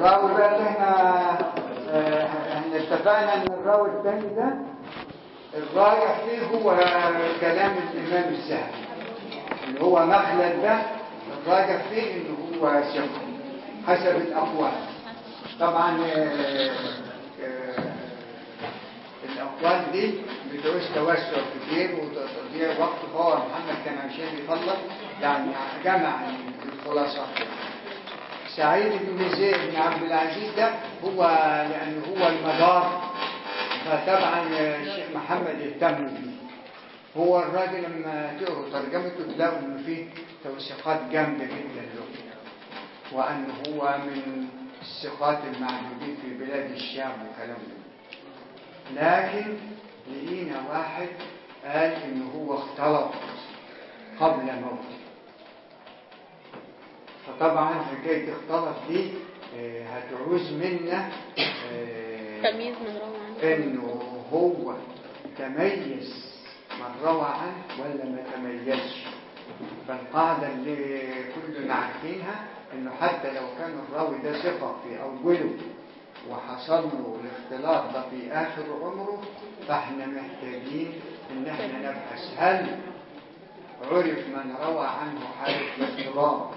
الراوي بقى اللي إحنا آه، إحنا اتفقنا ان الراوي الثاني ده الراجح فيه هو كلام الإمام الذهبي اللي هو مخلد ده الراجح فيه انه هو ثقه حسب الأقوال. طبعا آه، آه، الأقوال دي بتعوز توسع كتير وتضييع وقت. فهو محمد كان عشان يخلص يعني جمع الخلاصه سعيد بن زيد بن عبد العزيز ده هو لأنه هو المدار فطبعا الشيخ محمد يهتم بيه. هو الراجل لما تقروا ترجمته تلاقوا ان فيه توثيقات جامدة جدا له. وانه هو من الثقات المعدودين في بلاد الشام وكلام ده. لكن لقينا واحد قال إنه هو اختلط قبل موته. فطبعا حكايه اختلط دي آه، هتعوز منا آه، تمييز من روى عنه. انه هو تميز من روى عنه ولا ما تميزش. فالقاعدة اللي كلنا عارفينها إنه حتى لو كان الراوي ده ثقة في أوله وحصل له الاختلاط ده في آخر عمره فإحنا محتاجين إن إحنا نبحث هل عرف من روى عنه حالة الاختلاط.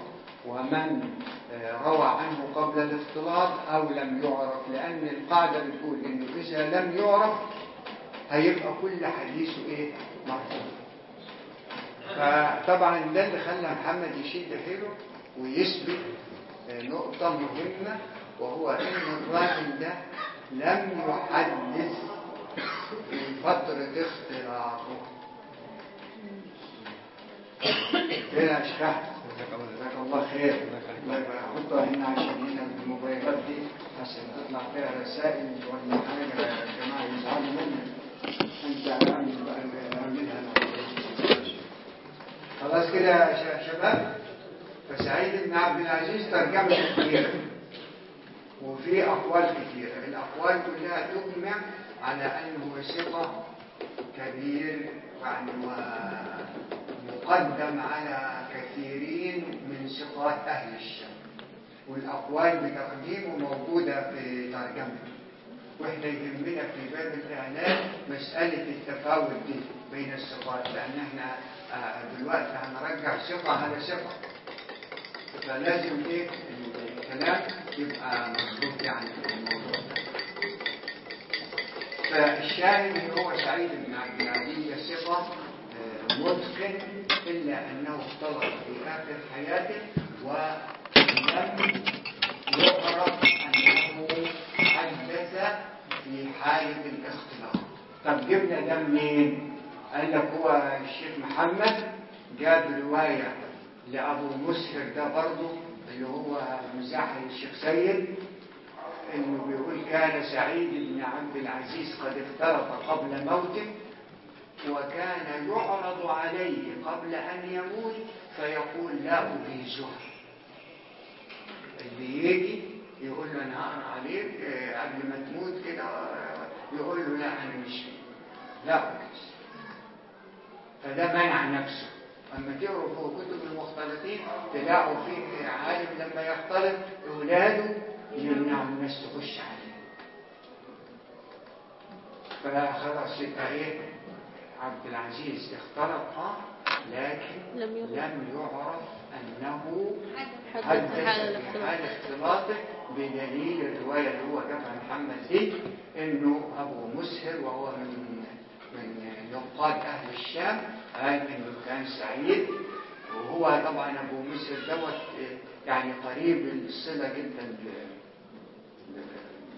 ومن آه، روى عنه قبل الاختلاط أو لم يعرف لأن القاعدة بتقول إنه إذا لم يعرف هيبقى كل حديثه إيه؟ مرفوض فطبعا ده اللي خلى محمد يشد حيله ويثبت آه، نقطة مهمة وهو إن الراجل ده لم يحدث في فترة اختلاطه. يا شيخ جزاك الله خير الله يبقى احطها هنا عشان هنا الموبايلات دي عشان تطلع فيها رسائل ولا حاجة يا جماعة يزعلوا منك انت اعملها. خلاص كده يا شباب فسعيد بن عبد العزيز ترجمه كثيره وفي اقوال كثيره الاقوال كلها تجمع على انه ثقه كبير يعني ومقدم على كثيرين من ثقات أهل الشام. والأقوال بتقديمه موجودة في ترجمته وإحنا يهمنا في باب الإعلام مسألة التفاوت دي بين الثقات لأن إحنا آه، دلوقتي هنرجع ثقة على ثقة. فلازم إيه؟ الكلام يبقى مظبوط يعني في الموضوع ده. فالشاهد هو سعيد بن عبد العزيز ثقة متقن إلا أنه اختلط في آخر حياته ولم يعرف أنه حدث في حالة الاختلاط طب جبنا ده منين؟ قال لك هو الشيخ محمد جاب رواية لأبو مسهر ده برضه اللي هو مزاحم الشيخ سيد إنه بيقول كان سعيد بن عبد العزيز قد افترق قبل موته وكان يعرض عليه قبل أن يموت فيقول لا اجيزها اللي يجي يقول له أنا هقرأ عليك آه، قبل ما تموت كده آه، يقول له لا أنا مش لا اجيز فده منع نفسه. أما تقروا في كتب المختلطين تلاقوا فيه عالم لما يختلط أولاده يمنعوا الناس تخش عليه. فخلاص يبقى إيه؟ عبد العزيز آه لكن لم يعرف. لم يعرف أنه حدث حال اختلاطه بدليل الرواية اللي هو جابها محمد دي إنه أبو مسهر وهو من من نقاد أهل الشام قال إنه كان سعيد. وهو طبعا أبو مسهر دوت يعني قريب الصلة جدا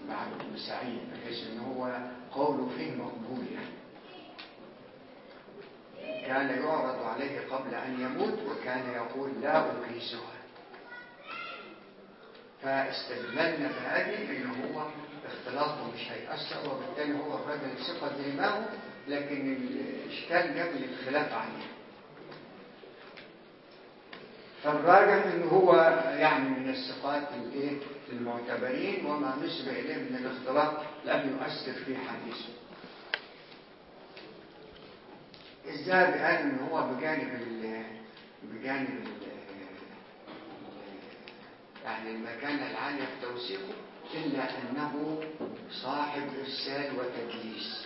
مع ابن سعيد بحيث ان هو قوله فيه مقبول يعني. كان يعرض عليه قبل أن يموت وكان يقول لا اقيسها فاستدللنا بهذه ان هو اختلاطه مش هيأثر وبالتالي هو الراجل ثقة دماغه لكن الإشكال جاب الخلاف عليه. فالراجح إن هو يعني من الثقات الإيه؟ المعتبرين وما نسب إليه من الاختلاط لم يؤثر في حديثه. الذهبي قال إن هو بجانب ال بجانب ال يعني المكانة العالية في توثيقه إلا أنه صاحب إرسال وتدليس.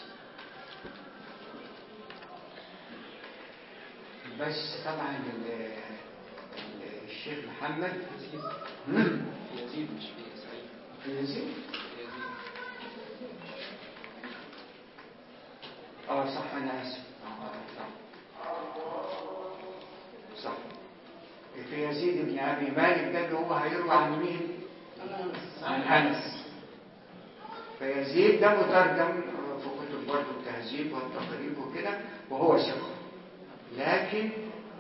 بس طبعا ال- ال- الشيخ محمد. يزيد. مش يزيد؟ يزيد. آه صح أنا آسف. صح. يزيد بن أبي مالك ده اللي هو هيروى عن مين؟ عن أنس. فيزيد ده مترجم في كتب برضه التهذيب والتقريب وكده وهو ثقه لكن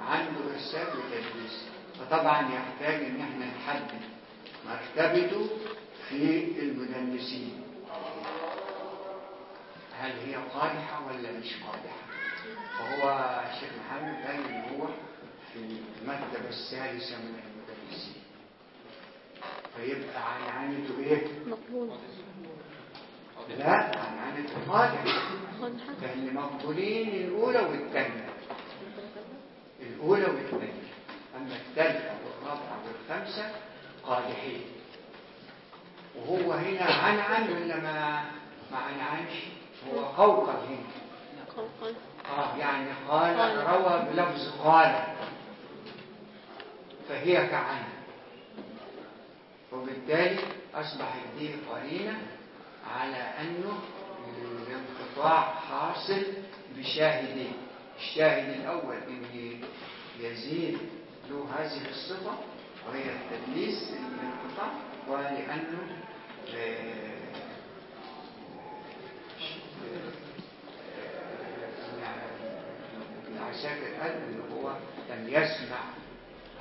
عنده ارسال وتدليس فطبعا يحتاج إن إحنا نحدد مرتبته في المدلسين هل هي قادحة ولا مش قادحة فهو الشيخ محمد قال ان هو في المرتبة الثالثة من المدرسين. فيبقى عنعنته إيه؟ مقبول. لا عنعنته قادحة قادحة لأن مقبولين الأولى والثانية. الأولى والثانية. أما الثالثة والرابعة والخامسة قادحين. وهو هنا عنعن ولا ما ما عنعنش؟ هو قوقل هنا. قوقل. آه يعني قال. روى بلفظ قال. فهي كعن وبالتالي أصبحت دي قرينة على أنه الانقطاع حاصل بشاهدين الشاهد الأول أن يزيد له هذه الصفة وهي التدليس الانقطاع ولأنه عساكر قال إن هو لم يسمع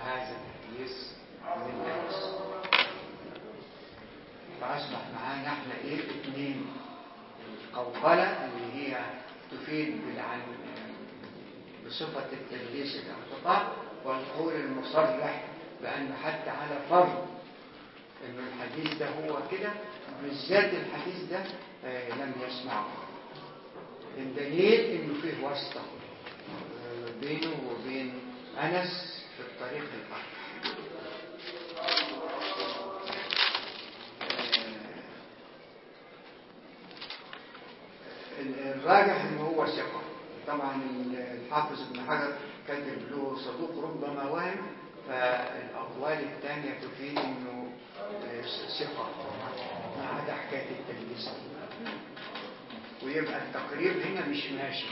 هذا الحديث من انس فأصبح معانا إحنا إيه؟ اثنين القوقله اللي هي تفيد بالعن بصفة التدليس الانقطاع والقول المصرح بأنه حتى على فرض انه الحديث ده هو كده بالذات الحديث ده آه، لم يسمعه. الدليل إنه فيه واسطة. آه، بينه وبين أنس في الطريق الآخر آه، الراجح ان هو ثقة. طبعا الحافظ ابن حجر كاتب له صدوق ربما وهم فالأقوال الثانية تفيد إنه آه، ثقة. ما عدا حكاية التدليس دي. ويبقى التقريب هنا مش ماشي.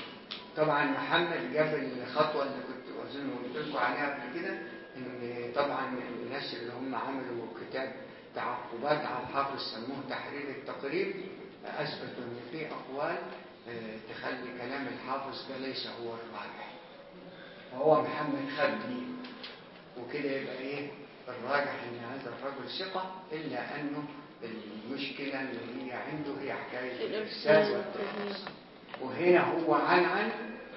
طبعا محمد جاب الخطوة اللي كنت أظن قلت لكم عليها قبل كده إن طبعا الناس اللي هم عملوا كتاب تعقبات على الحافظ سموه تحرير التقريب أثبتوا إن في أقوال آه، تخلي كلام الحافظ ده ليس هو الراجح. وهو محمد خد دي. وكده يبقى إيه؟ الراجح إن هذا الرجل ثقة إلا أنه المشكلة اللي هي عنده هي حكاية الإرسال. والتدليس وهنا هو عنعن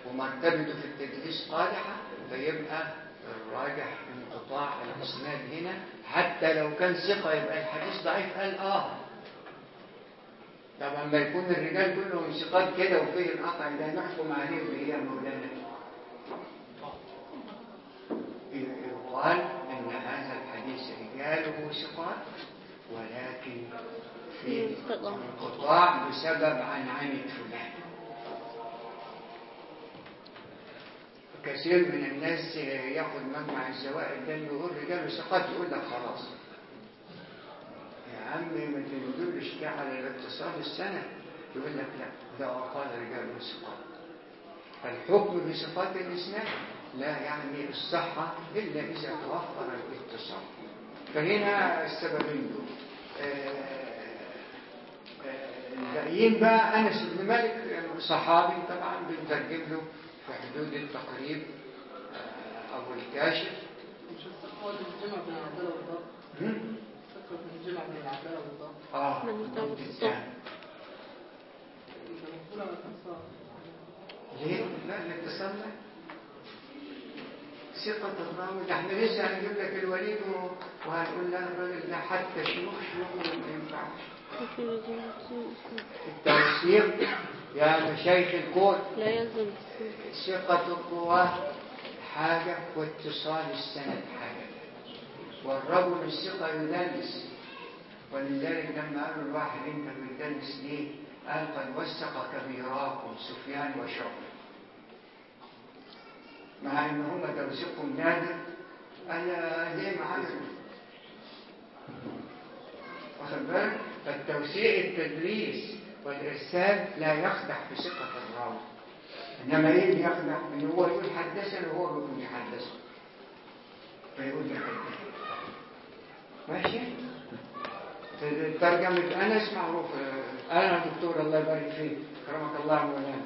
ومرتبته في التدليس قادحة فيبقى الراجح انقطاع الاسناد هنا. حتى لو كان ثقة يبقى الحديث ضعيف. قال آه. طبعا ما يكون الرجال كلهم ثقات كده وفيه القطع ده نحكم عليه بايه يا مولانا يقال إن هذا الحديث رجاله ثقات ولكن انقطاع. انقطاع بسبب عنعنة فلان كثير من الناس ياخد مجمع الزوائد ده يقول رجال ثقات يقول لك خلاص. يا عمي ما تدلش كده على الاتصال السنة. يقول لك لا ده وقال رجال ثقات فالحكم بصفات الإسلام لا يعني الصحة إلا إذا توفر الاتصال فهنا السببين. دول آه، آه، الباقيين بقى أنس بن مالك صحابي طبعا بنترجم له حدود التقريب آه، أبو الكاشف. مش الثقة الجمع بين العدالة والضبط؟ الثقة الجمع بين العدالة والضبط. آه الأنصار ليه؟ لا الاتصال لا ثقة ده إحنا لسه هنجيب لك الوليد وهنقول له الراجل ده حتى شيوخ شيوخه ما ينفعش. التوثيق يا مشايخ الكون لا يلزم ثقة الرواة حاجة واتصال السند حاجة والرجل الثقة يدلس. ولذلك لما قالوا الواحد انت بتدلس ليه؟ قال قد وثق كبيراكم سفيان وشعبة. مع ان هم توثيقهم نادر. قال ليه معانا واخد بالك؟ فالتوسيع التدريس والإرسال لا يخدع في ثقة الراوي. إنما إيه اللي يخدع؟ إن هو يقول حدثنا وهو بيكون يحدثه. فيقول لي حدثنا ماشي؟ ترجمة أنس معروف أنا دكتور الله يبارك فيك. كرمك الله مولانا.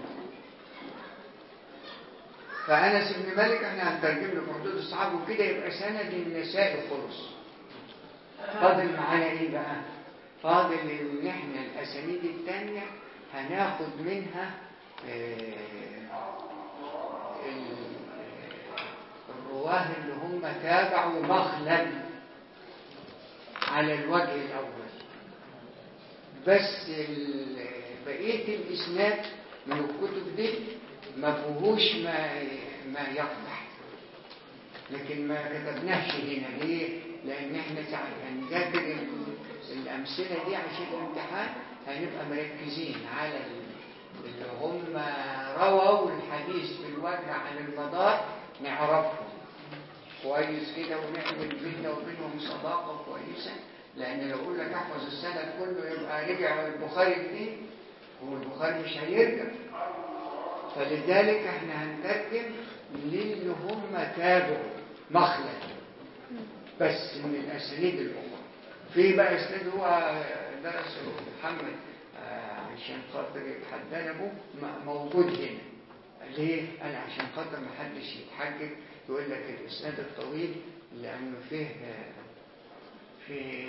فأنس بن مالك إحنا هنترجم له في حدود الصحابة وكده يبقى سند النساء خلص فاضل معانا إيه بقى؟ فاضل ان إحنا الاسانيد التانية هناخد منها الرواة اللي هم تابعوا مخلد على الوجه الأول بس بقية الإسناد من الكتب دي ما فيهوش ما ما يقبح لكن ما كتبناش هنا ليه؟ لأن إحنا هنذاكر الأمثلة دي عشان الامتحان هنبقى مركزين على اللي هم رووا الحديث في الوجه عن المدار نعرفهم. كويس كده ونعمل بيننا وبينهم صداقة كويسة لأن لو أقول لك احفظ السند كله يبقى رجع البخاري جديد والبخاري مش هيرجع. فلذلك إحنا هنترجم للي هم تابعوا مخلد بس من الأسانيد الأخرى. في بقى إسناد هو درسه محمد عشان خاطر يتحدى ابوه موجود هنا. ليه؟ قال عشان خاطر ما حدش يتحجج يقول لك الإسناد الطويل لأنه فيه في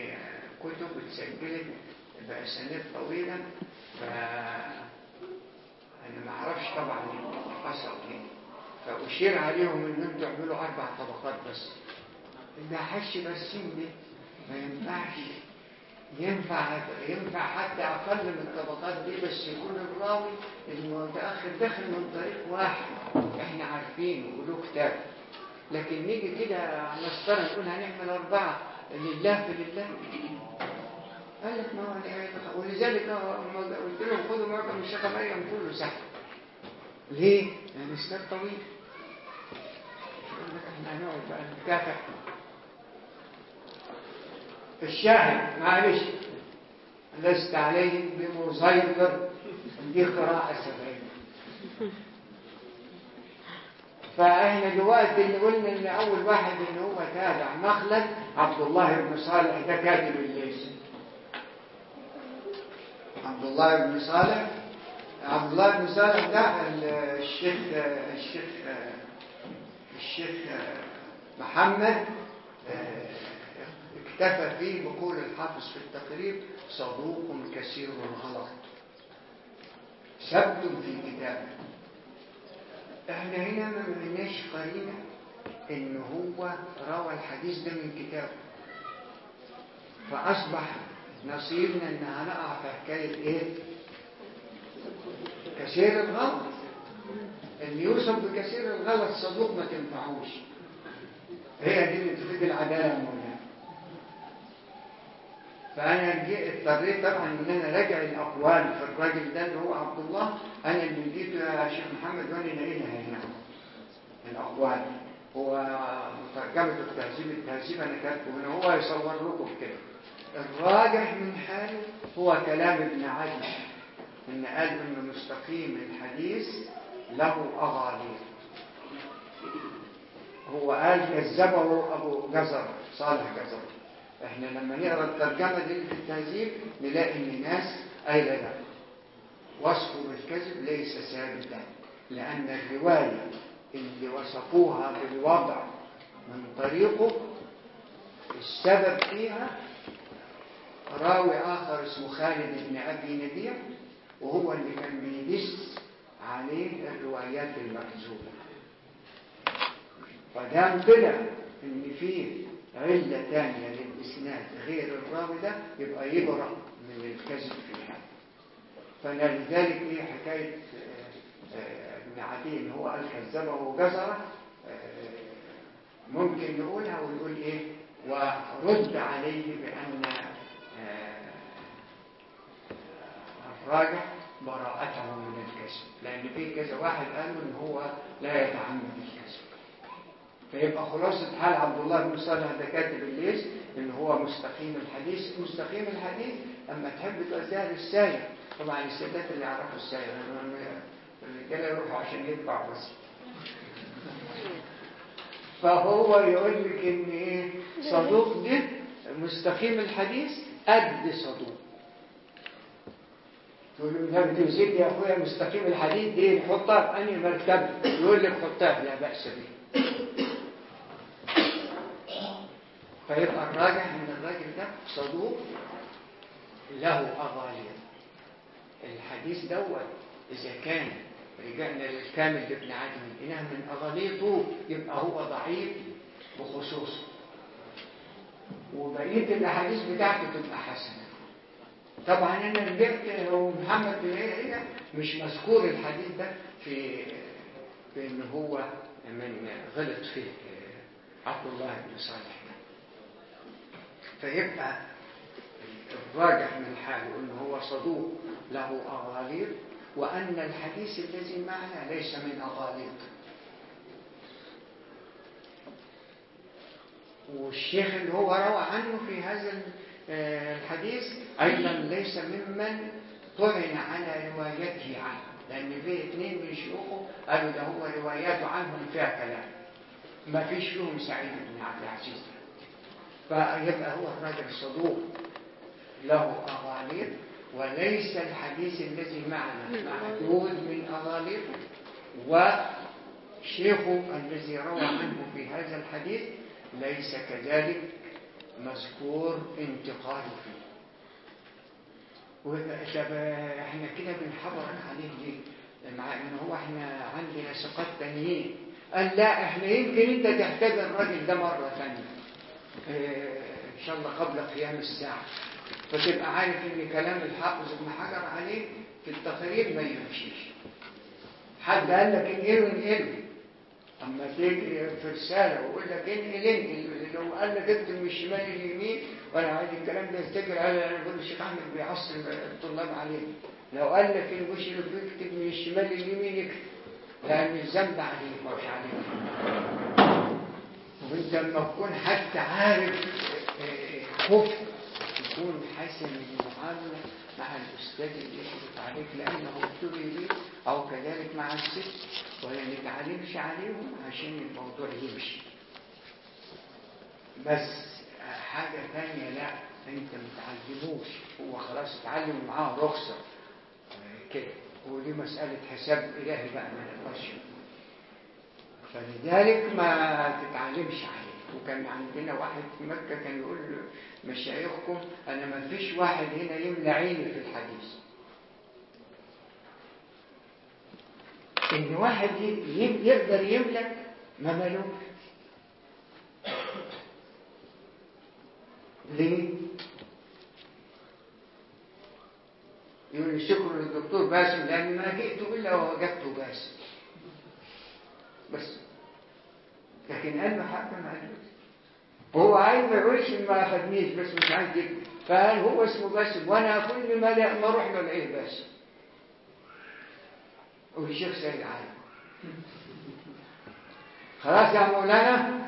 كتب اتسجلت باسانيد طويلة. ف أنا ما أعرفش طبعا اللي حصل هنا فأشير عليهم إن أنتوا اعملوا أربع طبقات بس. ده حش برسيم دي ما ينفعش. ينفع ينفع حتى أقل من الطبقات دي بس يكون الراوي المتأخر داخل من طريق واحد. إحنا عارفينه وله كتاب. لكن نيجي كده على مسطره نقول هنعمل أربعة. لله في لله. قال لك ما هو ولذلك قلت لهم خذوا معكم الشيخ مريم كله سهل. ليه؟ لأن السناد طويل. يقول لك إحنا هنقعد بقى نتكافح الشاهد معلش. لست عليهم بمسيطر دي قراءة سبعين. فاحنا دلوقتي اللي قلنا إن أول واحد إن هو تابع مخلد عبد الله بن صالح ده كاتب الليث عبد الله بن صالح عبد الله بن صالح ده الشيخ الشيخ الشيخ محمد اكتفى فيه بقول الحافظ في التقريب صدوق كثير الغلط. ثبت في كتابه إحنا هنا ما معناش قرينة إن هو روى الحديث ده من كتابه فأصبح نصيبنا ان هنقع في حكاية إيه؟ كثير الغلط. اللي يوصف بكثير الغلط صدوق ما تنفعوش. هي دي العدالة. مولانا فأنا اضطريت طبعا إن أنا راجع الأقوال في الراجل ده اللي هو عبد الله. أنا اللي جيت يا شيخ محمد وأنا لقيتها هنا الأقوال. هو ترجمة التهذيب التهذيب أنا كاتبه هنا هو يصور لكم كده. الراجح من حاله هو كلام ابن عدي. إن قال إن مستقيم الحديث له أغالير هو قال كذبه أبو جزر صالح جزر. إحنا لما نقرأ الترجمة دي في التهذيب نلاقي إن الناس قايلة لا. وصفه بالكذب ليس ثابتا لأن الرواية اللي وصفوها بالوضع من طريقه السبب فيها راوي آخر اسمه خالد بن أبي نبيع وهو اللي كان بيدس عليه الروايات المكذوبة. فدام طلع إن فيه علة تانية للإسناد غير الراوي ده يبقى يبرأ من الكذب فيها فلذلك إيه حكاية ابن عدي هو قال كذبه وجزره ممكن نقولها ونقول إيه؟ و فرد عليه بأن آه، الراجح براءته من الكسب لأن في كذا واحد قالوا إن هو لا يتعمد الكسب فيبقى خلاصة حال عبد الله بن صالح ده كاتب الليث إن هو مستقيم الحديث. مستقيم الحديث أما تحب تؤثر الساير طبعا السادات اللي يعرفوا الساير الرجاله يروحوا عشان يدفعوا بس. فهو يقول لك إن إيه؟ صدوق ده مستقيم الحديث قد صدوق. تقول له ده بتمسك يا أخويا مستقيم الحديث دي نحطها في أنهي مرتبه يقول لك حطها لا بأس به. فيبقى الراجح إن الراجل ده صدوق له اغاليط الحديث دوت إذا كان رجعنا للكامل لابن عدن إنها من أغاليطه يبقى هو ضعيف بخصوصه. وبقية الأحاديث بتاعته تبقى حسنة. طبعا أنا رجعت ومحمد بن مش مذكور الحديث ده في في إن هو من غلط فيه. عبد الله بن صالح. فيبقى الراجح من حاله إن هو صدوق له أغاليط وأن الحديث الذي معنا ليس من أغاليط والشيخ اللي هو روى عنه في هذا الحديث أيضا ليس ممن طعن على روايته عنه لأن في اثنين من شيوخه قالوا ده هو رواياته عنهم فيها كلام ما فيش فيهم سعيد بن عبد العزيز. فيبقى هو الراجل صدوق له أغاليط وليس الحديث الذي معنا. معدود من أغاليطه وشيخه الذي روى عنه في هذا الحديث ليس كذلك مذكور انتقاله فيه. إحنا كده بنحضر عليه ليه مع إن هو إحنا عندنا ثقات تانيين. قال لا إحنا يمكن أنت تحتاج الراجل ده مرة ثانية. إن شاء الله قبل قيام الساعة. فتبقى عارف إن كلام الحافظ ابن حجر عليه في التقرير ما يمشيش. حد قال لك انقله انقله اما تيجي في رسالة ويقول لك انقل انقل لو قال لك اكتب من الشمال اليمين وأنا عايز الكلام ده يفتكر على يقول الشيخ أحمد بيعصر الطلاب عليه. لو قال لك الوش اللي بيكتب من الشمال اليمين يكتب لأن الذنب عليه مش عليك وانت لما تكون حتى عارف خف تكون حسن المعاملة مع الأستاذ اللي يشرف عليك لأنه ابتلي به أو كذلك مع الست ولا نتعلمش عليهم عشان الموضوع يمشي. بس حاجة ثانية لا أنت متعلموش هو خلاص اتعلم معاه رخصة. كده. ودي مسألة حساب إلهي بقى ما نقدرش فلذلك ما تتعلمش عليه وكان عندنا واحد في مكة كان يقول مشايخكم أنا ما فيش واحد هنا يملى عيني في الحديث. إن واحد يقدر يملك ما ملوك. ليه؟ يقول الشكر للدكتور باسم لأن ما جئت إلا ووجدته باسم. بس. لكن قال له ما قالوش هو عايز ما يقولش ما أخدنيش بس مش عايز يكتب فقال هو اسمه باسم وأنا كل ما لا ما أروح له الاقيه باسم والشيخ سيد عالم خلاص يا مولانا.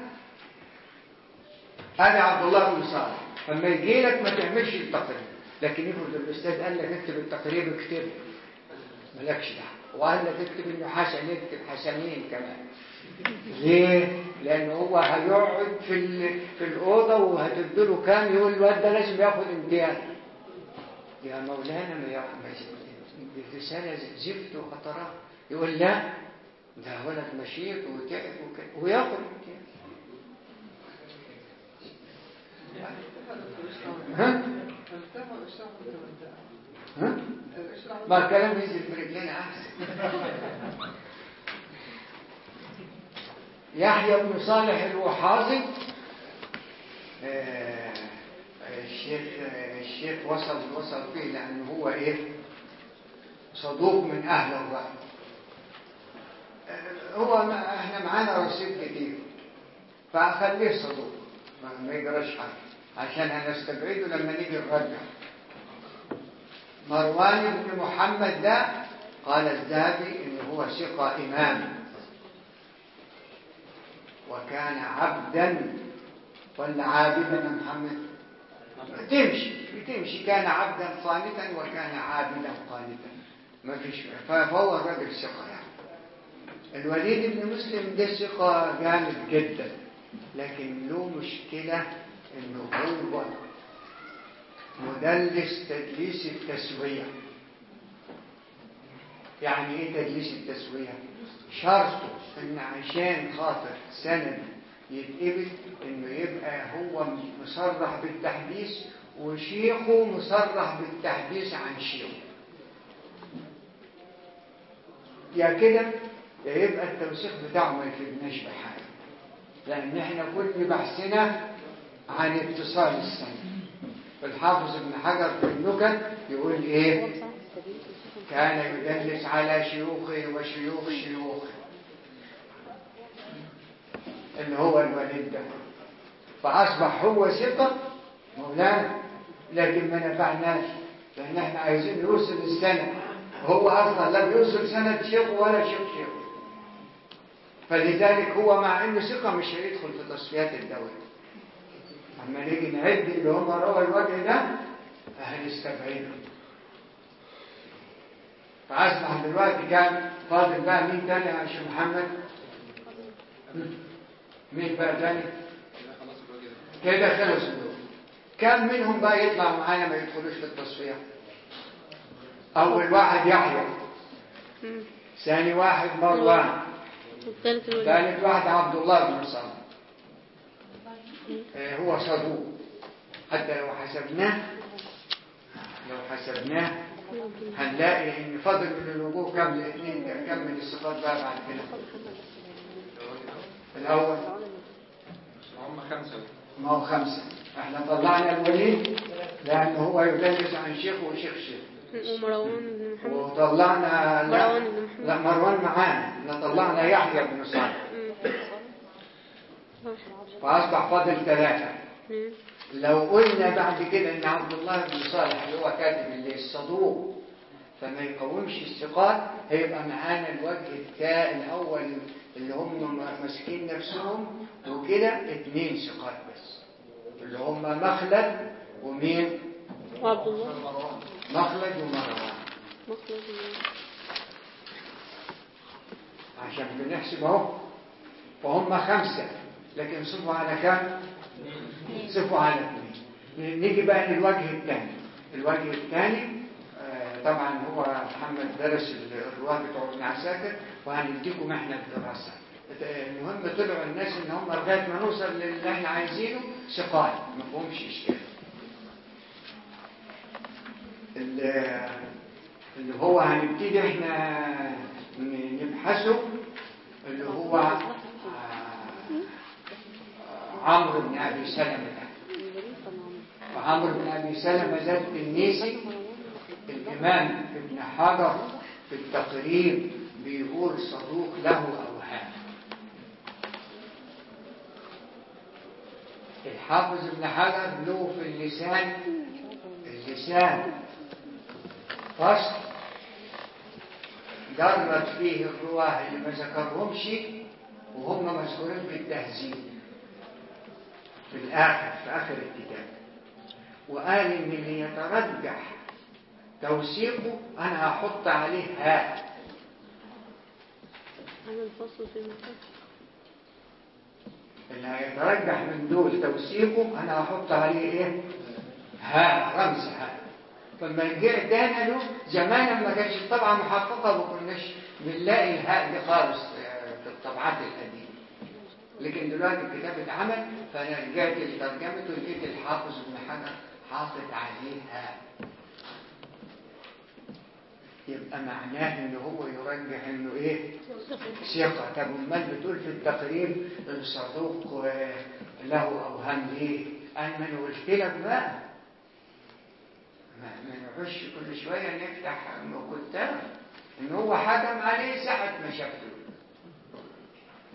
أنا عبد الله بن صالح. لما يجي لك ما تعملش التقرير. لكن افرض الاستاذ قال لك اكتب التقرير اكتبه مالكش دعوة. وقال لك اكتب إنه حسن اكتب حسنين كمان. ليه؟ لأن هو هيقعد في. في الأوضة وهتديله كام يقول الواد ده لازم ياخد امتياز يا مولانا ما ياخد رسالة زفت وقطرات يقول لا ده ولد نشيط وتعب وكده وياخد امتياز ها؟ ها؟ ما الكلام ينزل في رجلينا أحسن يحيى بن صالح الوحاظي آه الشيخ الشيخ وصل وصل فيه لأنه هو إيه؟ صدوق من أهل الرأي. آه هو إحنا معانا رصيد كتير. فخليه صدوق؟ ما يجراش حاجة. عشان هنستبعده لما نيجي نرجع. مروان بن محمد ده قال الذهبي إن هو ثقة إمام وكان عبدا. ولا عابدا محمد؟ بتمشي بتمشي كان عبدا قانتا وكان عابدا قانتا. ما فيش فهو الراجل ثقة يعني. الوليد بن مسلم ده ثقة جامد جدا. لكن له مشكلة إنه هو مدلس تدليس التسوية. يعني إيه تدليس التسوية؟ شرطه إن عشان خاطر سند يتقبل إنه يبقى هو مصرح بالتحديث وشيخه مصرح بالتحديث عن شيخه. يا كده يا يبقى التوثيق بتاعه ما يفيدناش بحاجة لأن إحنا كل بحثنا عن اتصال السند. الحافظ ابن حجر في النكت يقول إيه؟ كان يدلس على شيوخه وشيوخ شيوخه. اللي هو الوليد. ده فأصبح هو ثقة مولانا. لكن ما نفعناش. لأن إحنا عايزين نوصل السند. هو أصلا لم يوصل سند شيخه ولا شيخ شيخه فلذلك هو مع إنه ثقة مش هيدخل في تصفيات الدولة أما نيجي نعد اللي هم روى الوجه ده هنستبعده فأصبح دلوقتي كان فاضل بقى مين تاني يا شيخ محمد؟ مين بقى تاني؟ كده خلص دول كم منهم بقى يطلع معانا ما يدخلوش في التصفية. أول واحد يحيى. ثاني واحد مروان. ثالث واحد عبد الله بن صالح. آه، هو صدوق. حتى لو حسبناه لو حسبناه هنلاقي إن فاضل من الوجوه كم الاثنين كم من الصفات بقى بعد كده؟ الأول. هم خمسة. ما هو خمسة. إحنا طلعنا الوليد لأنه هو يدلس عن شيخ وشيخ شيخ. ومروان بن محمد. وطلعنا لا, مروان بن محمد. لا مروان معانا. إحنا طلعنا يحيى بن صالح. مم. فأصبح فاضل ثلاثة. مم. لو قلنا بعد كده إن عبد الله بن صالح اللي هو كاتب اللي الصدوق فما يقومش الثقات هيبقى معانا الوجه التاء الأول اللي هم ماسكين نفسهم وكده اتنين ثقات بس. اللي هم مخلد ومين؟ وعبد الله. مخلد ومروان. مخلد عشان بنحسب أهو. فهم خمسة لكن صفوا على كام؟ صفوا على اثنين نيجي بقى للوجه الثاني. الوجه الثاني آه، طبعا هو محمد درس الرواة بتوع ابن عساكر وهنديكم إحنا الدراسة. المهم طلعوا الناس إن هم لغاية ما نوصل للي إحنا عايزينه ثقات ما فيهمش إشكال. اللي هو هنبتدي إحنا نبحثه اللي هو عمرو بن أبي سلمة. ده وعمرو بن أبي سلمة ده التنيسي الإمام ابن حجر في التقريب بيقول صدوق له أوهام. الحافظ ابن حجر له في اللسان اللسان. فصل درت فيه الرواه اللي ما ذكرهمش وهم مذكورين في التهذيب في الآخر في آخر الكتاب. وقال إن اللي يترجح توثيقه أنا هحط عليه هاء أنا الفصل في اللي هيترجح من دول توثيقه أنا هحط عليه إيه؟ هاء رمز هاء فلما رجعت تاني له زمان ما كانش الطبعة محققة وما كناش بنلاقي الهاء دي خالص آه، في الطبعات القديمة. لكن دلوقتي الكتاب اتعمل فأنا رجعت لترجمته لقيت الحافظ ابن حجر حاطط عليه هاء يبقى معناه إن هو يرجح إنه إيه؟ ثقة. طب أمال بتقول في التقريب الصدوق آه، له أوهام ليه؟ أنا قلت لك بقى. ما نعش كل شوية نفتح كتاب إن هو حكم عليه ساعة ما شافه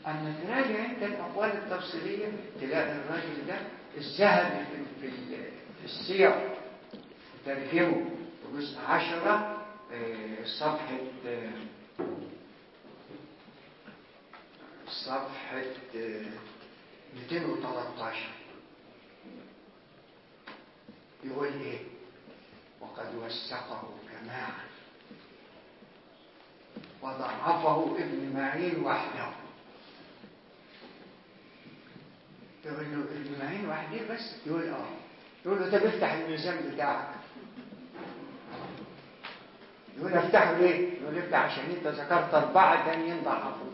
أما تراجع أنت الأقوال التفصيلية تلاقي الراجل ده الذهبي في, في, السير ترجمه جزء عشرة آه، صفحة آه، صفحة آه، 213 يقول إيه وقد وثقه جماعة وضعفه ابن معين وحده. يقول له ابن معين وحده بس. يقول آه. يقول له طب افتح الميزان بتاعك. يقول أفتحه ليه؟ يقول أفتح عشان أنت ذكرت أربعة تانيين ضعفوه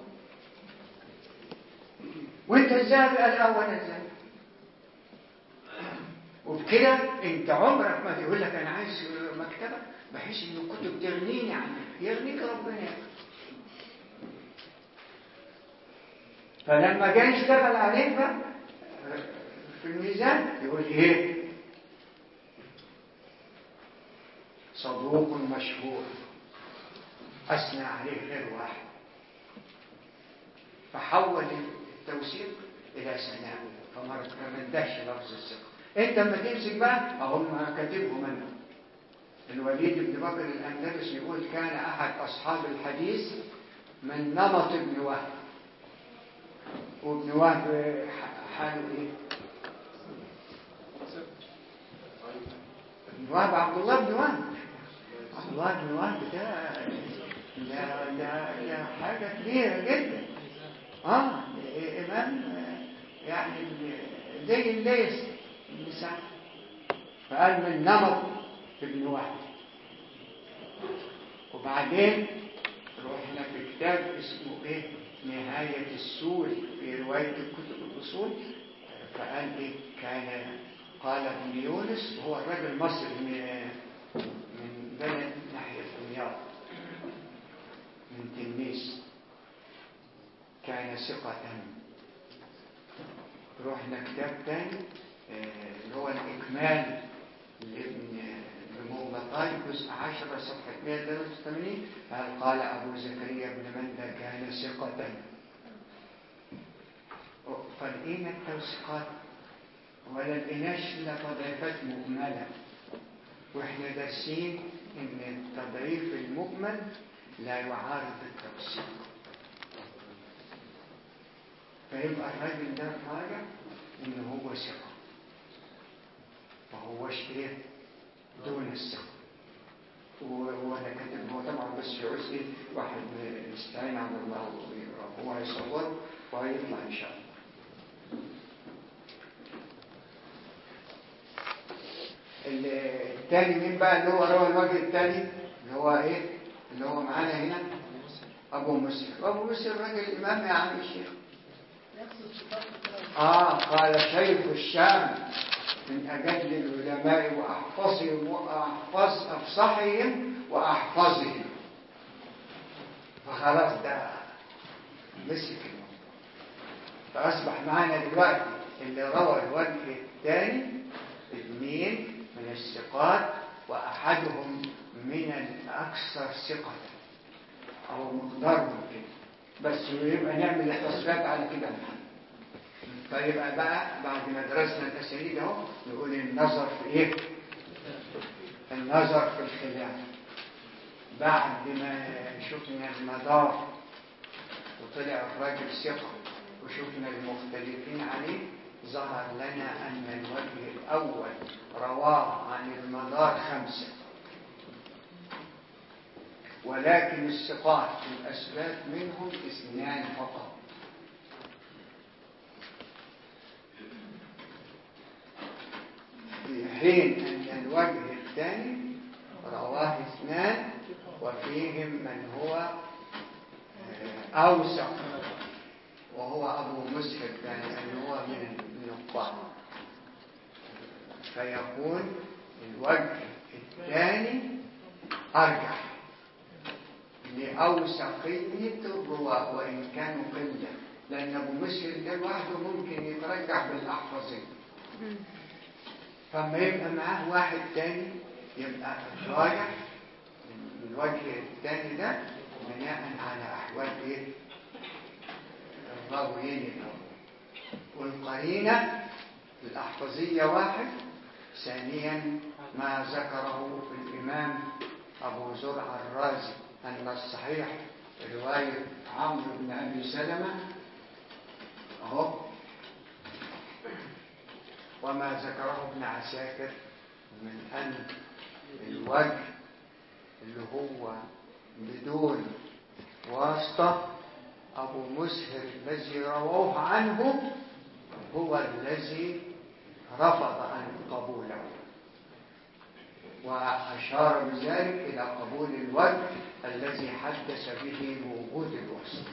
وأنت إزاي بقى الأول إزاي وبكده أنت عمرك ما تقول لك أنا عايز مكتبة بحيث إن الكتب تغنيني عنك يغنيك ربنا. فلما جاي يشتغل عليك بقى في الميزان يقول إيه صدوق مشهور. أثنى عليه غير واحد. فحول التوثيق إلى ثناء فما رداش لفظ الثقة. أنت لما تمسك بقى هم كاتبهم أنا الوليد بن بكر الاندلس يقول كان أحد أصحاب الحديث من نمط ابن وهب. وابن وهب حاله إيه؟ وهب عبد الله بن وهب. عبد الله بن وهب ده ده ده, حاجة كبيرة جدا. آه إمام يعني زي الليث بن سعد. فقال من نمط ابن وهب. وبعدين رحنا في كتاب اسمه إيه؟ نهاية السور في رواية الكتب الأصول فقال إيه؟ كان قال ابن يونس هو الرجل المصري من من بلد ناحية دمياط من تلميذ. كان ثقة. رحنا كتاب تاني آه، اللي هو الإكمال لابن المغلطاي جزء 10 صفحة 183 قال قال أبو زكريا بن مندى كان ثقة. فلقينا التوثيقات؟ ولا لقيناش إلا تضعيفات مجملة وإحنا دارسين إن التضعيف المجمل لا يعارض التوثيق. فيبقى الراجل ده راجع ان هو ثقة. فهوش إيه دون الثقه وأنا كاتب هو طبعا بس يعوز إيه واحد يستعين على الله ويقرا هو هيصور وهيطلع إن شاء الله. الثاني مين بقى؟ اللي هو روى الوجه الثاني اللي هو إيه؟ اللي هو معانا هنا. أبو مسلم أبو مسلم راجل إمام يا عم الشيخ آه قال شيخ الشام. من أجل العلماء وأحفظهم وأحفظ افصحهم وأحفظهم. فخلاص ده مسك. فأصبح معانا دلوقتي اللي روى الوجه الثاني اثنين من الثقات وأحدهم من الأكثر ثقة. أو مقدارهم كده بس يبقى نعمل التصفيات على كده محمد. فيبقى بقى بعد ما درسنا الأساليب اهو نقول النظر في إيه؟ النظر في الخلاف. بعد ما شفنا المدار وطلع الراجل ثقة وشفنا المختلفين عليه ظهر لنا أن الوجه الأول رواه عن المدار خمسة. ولكن الثقات الأثبات منهم اثنان فقط. في حين أن الوجه الثاني رواه اثنان وفيهم من هو أوسع وهو أبو مسهر أنه هو من النقاط فيكون الوجه الثاني أرجح لأوسقية الرواة وإن كانوا قلة لأن أبو مسهر ده لوحده ممكن يترجح بالأحفظين. فما يبقى معاه واحد تاني يبقى راجح الوجه الثاني ده بناء على أحوال إيه؟ الراويين الأول. والقرينة الأحفظية واحد. ثانيا ما ذكره الإمام أبو زرع الرازي أن الصحيح رواية عمرو بن أبي سلمة أهو. وما ذكره ابن عساكر من أن الوجه اللي هو بدون واسطة أبو مسهر الذي رووه عنه هو الذي رفض عن قبوله. وأشار بذلك إلى قبول الوجه الذي حدث به بوجود الواسطة.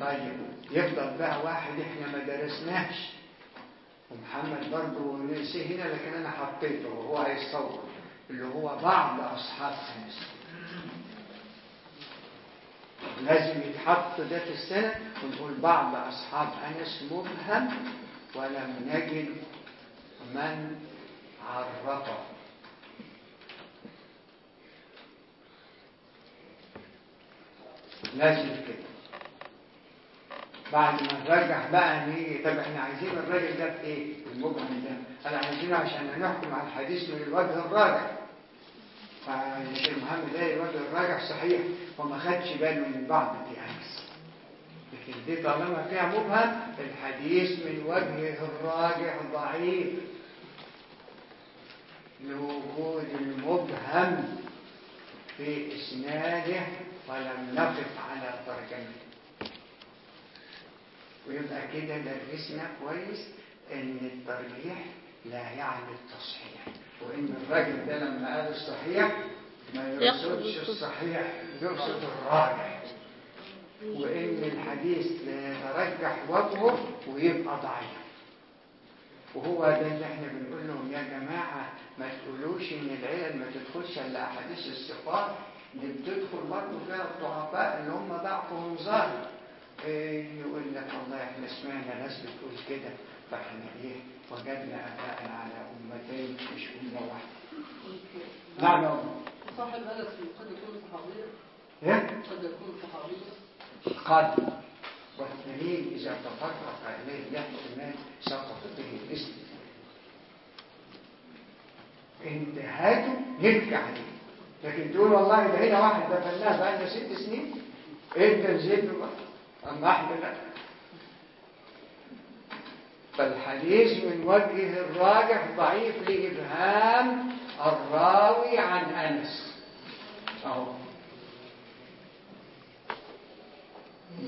طيب يفضل بقى واحد إحنا ما درسناش ومحمد برضه نسي هنا لكن أنا حطيته وهو هيصور اللي هو بعض أصحاب انس لازم يتحط ده في السنة ونقول بعض أصحاب أنس مبهم ولم نجد من عرفه. لازم كده. بعد ما نرجح بقى نيجي طب إحنا عايزين الراجل ده في إيه؟ المبهم ده. أنا عايزينه عشان نحكم على الحديث من الوجه الراجح. فالشيخ محمد قال الوجه الراجح صحيح وما خدش باله من بعض دي انس لكن دي طالما فيها مبهم الحديث من وجه الراجح ضعيف. لوجود المبهم في إسناده ولم نقف على ترجمته. ويبقى كده درسنا كويس إن الترجيح لا يعني التصحيح وإن الراجل ده لما قال الصحيح ما يقصدش الصحيح. يقصد الراجح. وإن الحديث لا يترجح وجهه ويبقى ضعيف. وهو ده اللي إحنا بنقول لهم يا جماعة ما تقولوش إن العلل ما تدخلش إلا أحاديث الصفات دي بتدخل برضه فيها الضعفاء اللي هم ضعفهم ظاهر. يقول لك والله إحنا سمعنا ناس بتقول كده فإحنا إيه وجدنا أباءنا على أمتين مش أمة واحدة. نعم. أم. صاحب أنس قد يكون صحابيا إيه؟ قد يكون صحابيا قد. والدليل إذا تطرق اليه الاحتمال سقط به الاسم. انتهاته نبكي عليه لكن تقول والله ده هنا واحد دفناه بقى لنا ست سنين. انت نزلت بقى اما إحنا لا فالحديث من وجهه الراجح ضعيف لإبهام الراوي عن أنس. أهو.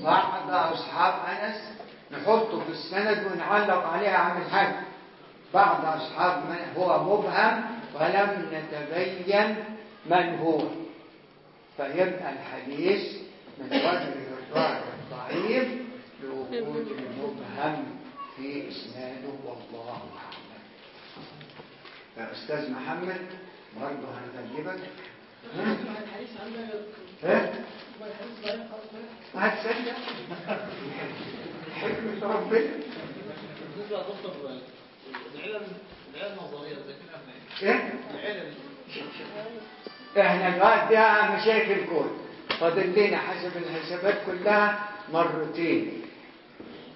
بعض أصحاب أنس نحطه في السند ونعلق عليها عن حاج بعض أصحاب من هو مبهم ولم نتبين من هو. فيبقى الحديث من وجهه الراجح. ضعيف لوجود المبهم في إسناده والله أعلم. يا أستاذ محمد برضه عندنا ها؟ خالص هتصدق حكمة ربنا؟ بالنسبة لدكتور العلم العلم النظريه زي كده إيه؟ العلم إحنا الوقت ده مشاكل كل فاضل لنا حسب الحسابات كلها مرتين.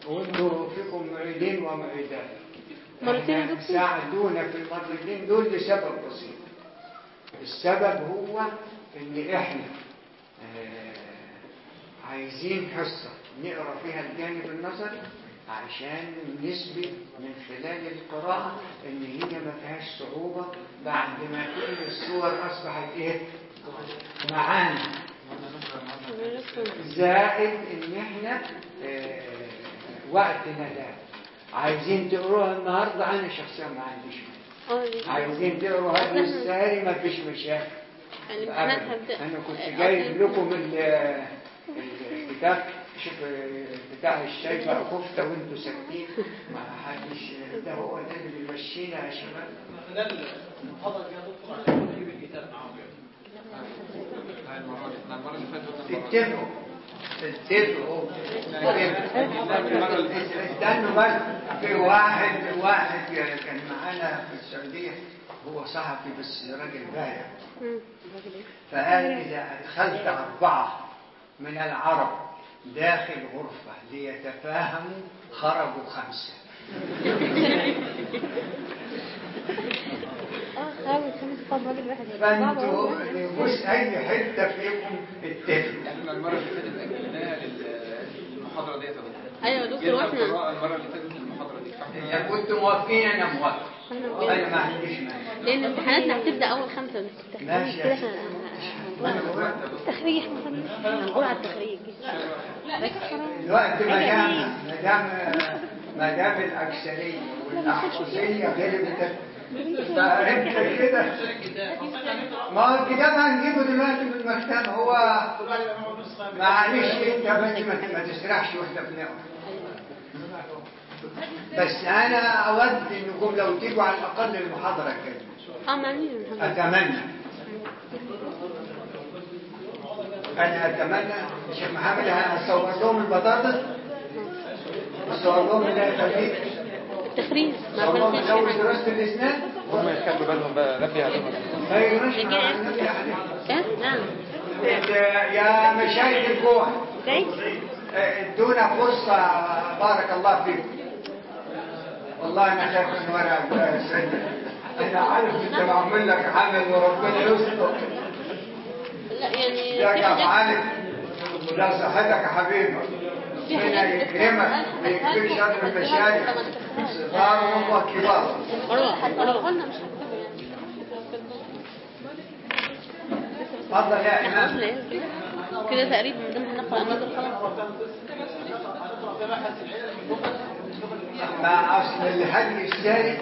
وانتوا فيكم معيدين ومعيدات. مرتين يا دكتور؟ ساعدونا في المرتين دول لسبب بسيط. السبب هو إن إحنا آه، عايزين حصة نقرأ فيها الجانب النظري عشان نثبت من خلال القراءة إن هي ما فيهاش صعوبة بعد ما كل الصور أصبحت إيه؟ معانا. زائد ان إحنا آه، وقتنا ده عايزين تقروها النهارده أنا شخصيا ما عنديش. آه عايزين تقروا هذه الساري ما فيش مشاكل أنا كنت آه، جايب لكم ال- الكتاب شوف بتاع الشاي بقى كفته وانتوا ساكتين ما حدش ده هو ده اللي بيمشينا يا شباب خلال المحاضره دي نجيب الكتاب معاهم المرة دي استنوا بس في واحد واحد كان معانا في السعودية هو صحفي بس راجل بايع. فقال إذا أدخلت أربعة من العرب داخل غرفة ليتفاهموا خرجوا خمسة آه خلاص خمس طب راجل واحد فانتوا نبص أي حتة فيكم اتفق إحنا المرة اللي فاتت أجلناها لل- للمحاضرة ديت. أيوه دكتور وإحنا المرة اللي فاتت للمحاضرة دي. إذا كنتم موافقين أنا موافق. إحنا أنا ما عنديش مانع. لأن امتحاناتنا هتبدا أول خمسة بس التخريج ماشي كده سيدي. إحنا هنقول على التخريج. الوقت ما دام. ما دام ما دام الاكثريه والاحفظيه غلبت فانت كده ما هو الكتاب هنجيبه دلوقتي من المكتبه هو معلش انت بس ما ما تسرحش وإحنا بنقرا بس أنا اود انكم لو تيجوا على الاقل المحاضرة كده. ما. أتمنى. أنا أتمنى الشيخ محمد هصور لهم البطاطس. اصور لهم الخليج التخريج. ما الأول حاجة. دراسة الاسنان هم يخلوا بالهم بقى نبي عليهم. أيوه يعني. إيه نعم. يا مشايخ الجوع. ادونا فرصة بارك الله فيكم والله أنا خايف من ورقة يا سيدي. أنا عارف إنت معمول لك عمل وربنا يستر. لا يعني يا معلم لا صحتك يا حبيبي ربنا يكرمك ويكفيك شر المشايخ. صغار وكبار مروه مروه قلنا مش هنكتبه يعني اتفضل يا امام كده تقريبا هنقرا النظر خلاص ما اصل الهدي الساري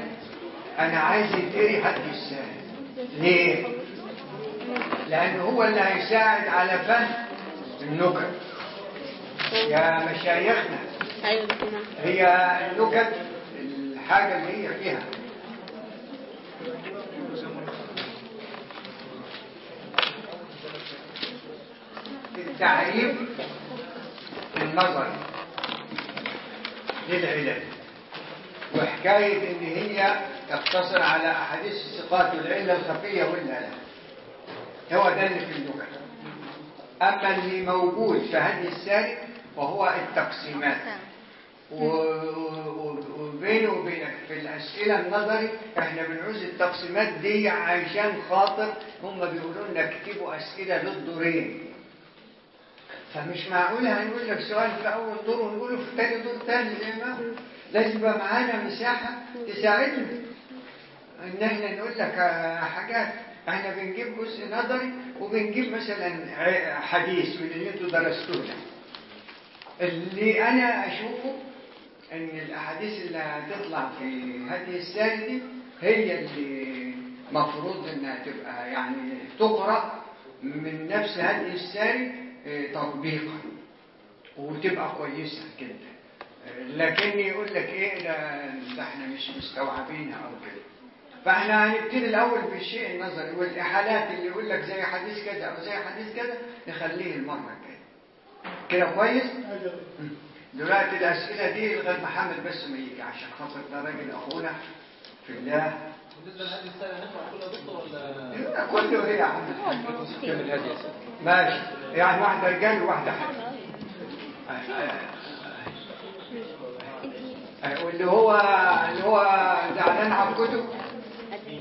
أنا عايز يتقري هدي الساري ليه؟ لأن هو اللي هيساعد على فهم النكت. يا مشايخنا أيوه هي النكت الحاجة اللي هي فيها. التعريف النظري للعلل وحكاية إن هي تقتصر على أحاديث الثقات والعلة الخفية ولا لا. هو ده اللي في اللغة. أما اللي موجود في هدي الساري وهو التقسيمات. و- و- وبيني وبينك. في الأسئلة النظري إحنا بنعوز التقسيمات دي عشان خاطر هم بيقولوا لنا اكتبوا أسئلة للدورين. فمش معقول هنقول لك سؤال في أول دور ونقوله في تاني دور تاني زي ما. لازم يبقى معانا مساحة تساعدنا. إن إحنا نقول لك حاجات. إحنا بنجيب جزء نظري وبنجيب مثلا حديث من اللي أنتوا درستوه اللي أنا أشوفه إن الأحاديث اللي هتطلع في هذه السنة دي هي اللي مفروض إنها تبقى يعني تقرأ من نفس هذه السنة تطبيقا وتبقى كويسة جدا. لكن يقول لك إيه ده, ده إحنا مش مستوعبينها أو كده. فإحنا هنبتدي الأول بالشيء النظري والإحالات اللي يقول لك زي حديث كذا أو زي حديث كذا نخليه المرة الجاية. كده كويس؟ دلوقتي الاسئله دي لغاية محمد بس ما يجي عشان خاطر ده راجل أخونا في الله. بالنسبة لهذه السنة هنقرا كلها دكتور ولا؟ كله إيه يا سيدي ماشي. يعني واحدة رجال وواحدة حاجة واللي هو اللي هو زعلان على الكتب.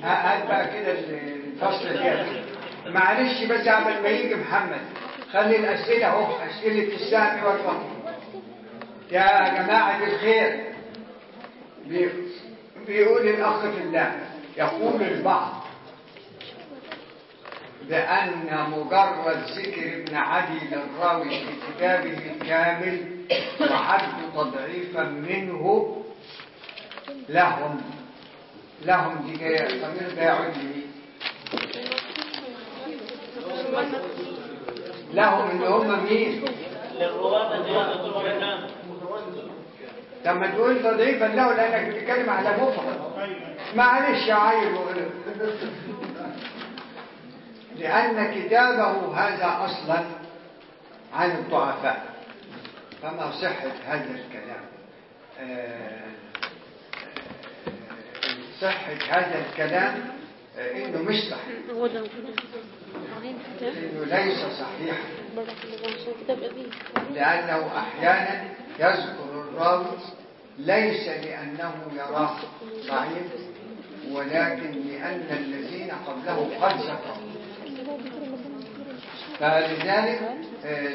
هات بقى كده الفصل الجاي معلش بس قبل ما يجي محمد خلي الأسئلة أهو أسئلة السهم والفهم يا جماعة الخير بي- بيقول الأخ في الله يقول البعض بأن مجرد ذكر ابن عدي للراوي في كتابه الكامل وعد تضعيفا منه لهم لهم دي جاية الضمير ده يعود؟ لهم اللي هم مين؟ للرواة الذين يطلبوا الامام طب ما تقول تضعيفا له لأنك بتتكلم على مفرد معلش يا عيب لأن كتابه هذا أصلا عن الضعفاء. فما صحة هذا الكلام؟ صحة هذا الكلام إنه مش صحيح. إنه ليس صحيحا مرة في يذكر الراوي ليس لأنه يراه ضعيف ولكن لأن الذين قبله قد ذكروا. فلذلك آه،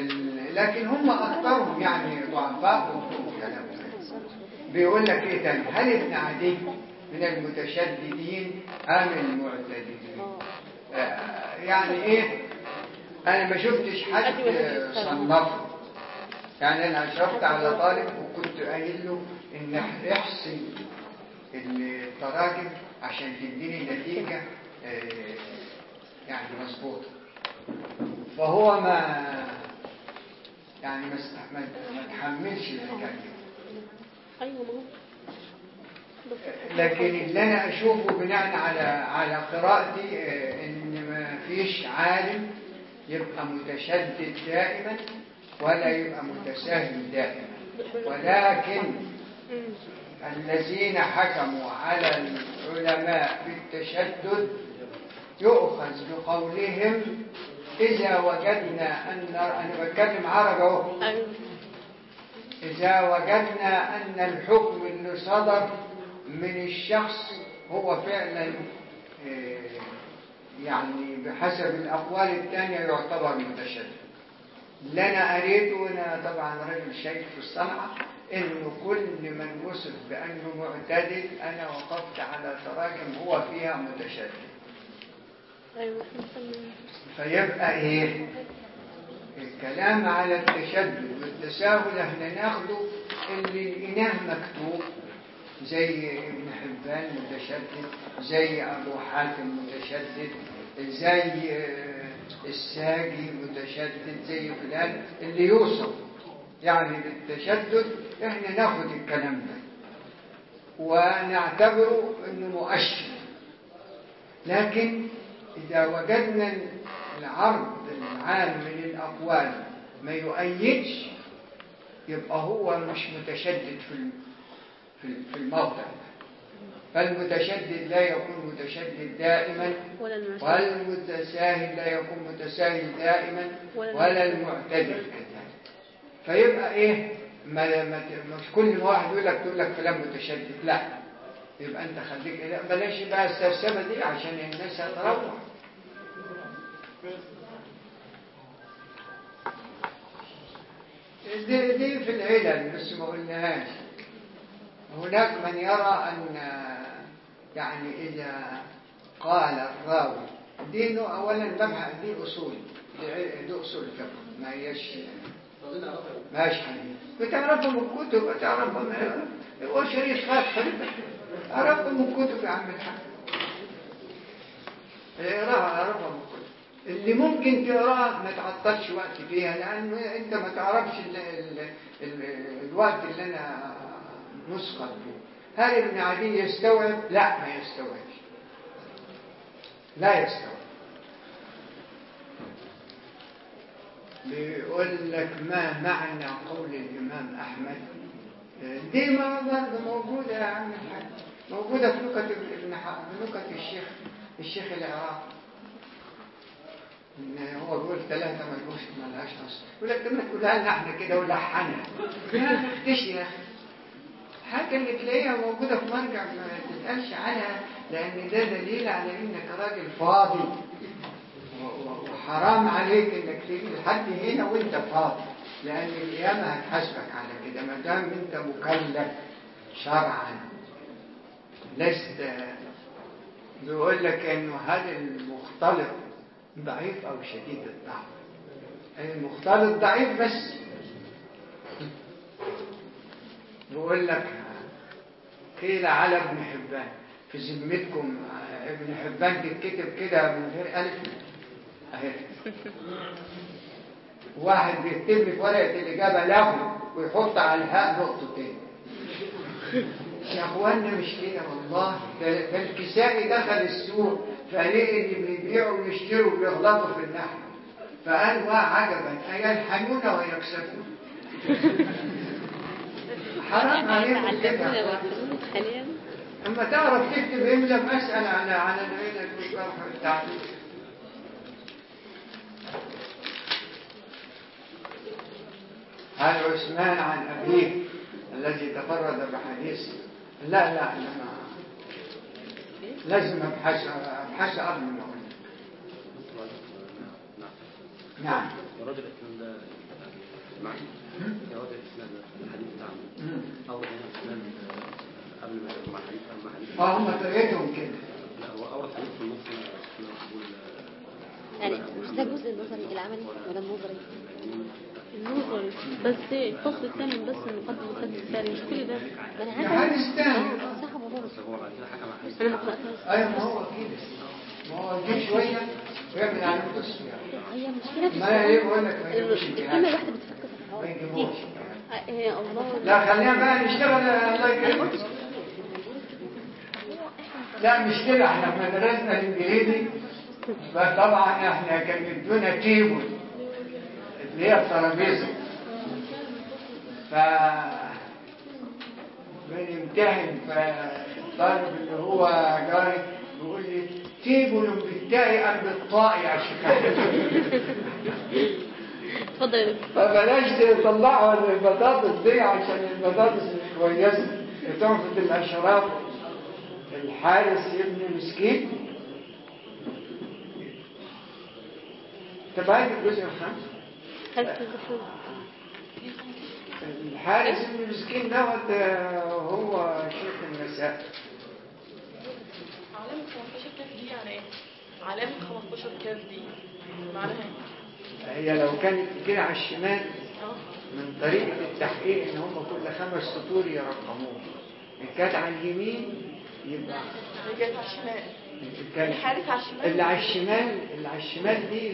لكن هم أكثرهم يعني ضعفاء. وكلام بيقول لك إيه تاني؟ هل ابن عدي من المتشددين أم المعتدلين آه، يعني إيه؟ أنا ما شفتش حد صنفه. يعني أنا أشرفت على طالب وكنت قايل له إن احصي التراجم عشان تديني نتيجة آه، يعني مظبوطة. فهو ما يعني ما ما تحملش الحكاية هو. لكن اللي أنا أشوفه بناء على على قراءتي آه، إن ما فيش عالم يبقى متشدد دائما ولا يبقى متساهل دائما ولكن الذين حكموا على العلماء بالتشدد يؤخذ بقولهم إذا وجدنا أن أنا بتكلم عربي أهو. إذا وجدنا أن الحكم اللي صدر من الشخص هو فعلا آه، يعني بحسب الأقوال الثانية يعتبر متشدد. اللي أنا قريته وأنا طبعا راجل شيخ في الصنعة إنه كل من وصف بأنه معتدل أنا وقفت على تراجم هو فيها متشدد. بنسمي فيبقى إيه؟ الكلام على التشدد والتساهل إحنا ناخده اللي لقيناه مكتوب زي ابن حبان متشدد زي أبو حاتم متشدد زي الساجي متشدد زي فلان اللي يوصف. يعني بالتشدد إحنا ناخد الكلام ده. ونعتبره إنه مؤشر. لكن إذا وجدنا العرض العام من الأقوال ما يؤيدش يبقى هو مش متشدد في في الموضع. فالمتشدد لا يكون متشدد دائما ولا والمتساهل لا يكون متساهل دائما ولا المعتدل. كذلك فيبقى إيه؟ ما مش كل واحد يقول لك تقول لك فلان متشدد. لا. يبقى أنت خليك لا بلاش بقى السرسبه دي عشان الناس هتروح. دي, دي في العلل بس ما قلناهاش. هناك من يرى أن يعني إذا قال الراوي. دي إنه اولا مبحث دي أصول دي أصول الفقه. ما هيش ماشي حبيبي بتعرفوا من الكتب بتعرفوا من هو شريط خاص. عرفوا من الكتب يا عم الحاج. اقراها عرفها من الكتب. اللي ممكن تقراه ما تعطلش وقت فيها لأنه أنت ما تعرفش ال ال ال الوقت اللي أنا نسقط فيه. هل ابن عدي يستوعب؟ لا ما يستوعبش. لا يستوعب. بيقول لك ما معنى قول الإمام أحمد؟ دي ما برضه موجودة يا عم الحاج. موجودة في نكت ابن نكت الشيخ الشيخ العراقي. إن هو بيقول ثلاثة ملوش ملهاش أصل يقول لك طب ما تقولها لنا إحنا كده ولحنها. ما يا أخي؟ حاجة اللي تلاقيها موجودة في مرجع ما تسألش عنها لأن ده دليل على إنك راجل فاضي. وحرام عليك إنك تيجي لحد هنا وأنت فاضي لأن القيامة هتحاسبك على كده ما دام أنت مكلف شرعا. لست بيقول لك إنه هل المختلط ضعيف أو شديد الضعف؟ المختلط ضعيف بس. بيقول لك قيل على ابن حبان في ذمتكم ابن حبان تتكتب كده من غير ألف أهي. واحد بيكتب في ورقة الإجابة له ويحط على الهاء نقطتين. يا أخوانا مش كده والله؟ ده الكسائي دخل السوق فلقي اللي بيبيعوا ويشتروا وبيغلطوا في النحو. فقال وعجبا أيلحنون ويكسبون. حرام أما تعرف تكتب املا مسألة على على العلل والجرح والتعديل؟ هل عثمان عن أبيه الذي تفرد بحديث؟ لا لا أنا لازم أبحث أبحث قبل ما أقول نعم. إرادة الإسلام ده إرادة الإسلام ده الحديث بتاعنا الإسلام آه، قبل ما مع حديث آه هم طريقتهم كده لا هو أورد حديث في النص يعني مش ده الجزء النظري العملي ولا النظري النظري بس الفصل الثاني بس المقدمة الفصل الثاني مش كل ده أنا ده عارفه حديث تاني. آه، صح حديث أنا ما قراتهاش أيوة ما هو كده ما هو يجيب شوية ويعمل عليهم تصفية هي مشكله في الكلمة. الواحده بتفكر ما يجيبوش لا خلينا بقى نشتغل الله يكرمك. لا مش كده إحنا لما درسنا الإنجليزي فطبعا إحنا كان يدونا table اللي هي الترابيزة. ف بنمتحن فالطالب اللي هو جاري بيقول لي table بالتاء ام بالطاء يا شيخ. اتفضل فبلاش تطلعوا البطاطس دي عشان البطاطس مش كويسه تنفذ الأشراف الحارس ابن مسكين تبعت الجزء الخامس. الحارس ابن مسكين دوت هو شيخ النساء علامة 15 كاف دي يعني إيه؟ علامة 15 كاف دي معناها إيه؟ هي لو كانت كده على الشمال من طريقة التحقيق إن هم كل خمس سطور يرقموه. إن كانت على اليمين يبقى جاية على الشمال. اللي على الشمال. اللي على الشمال دي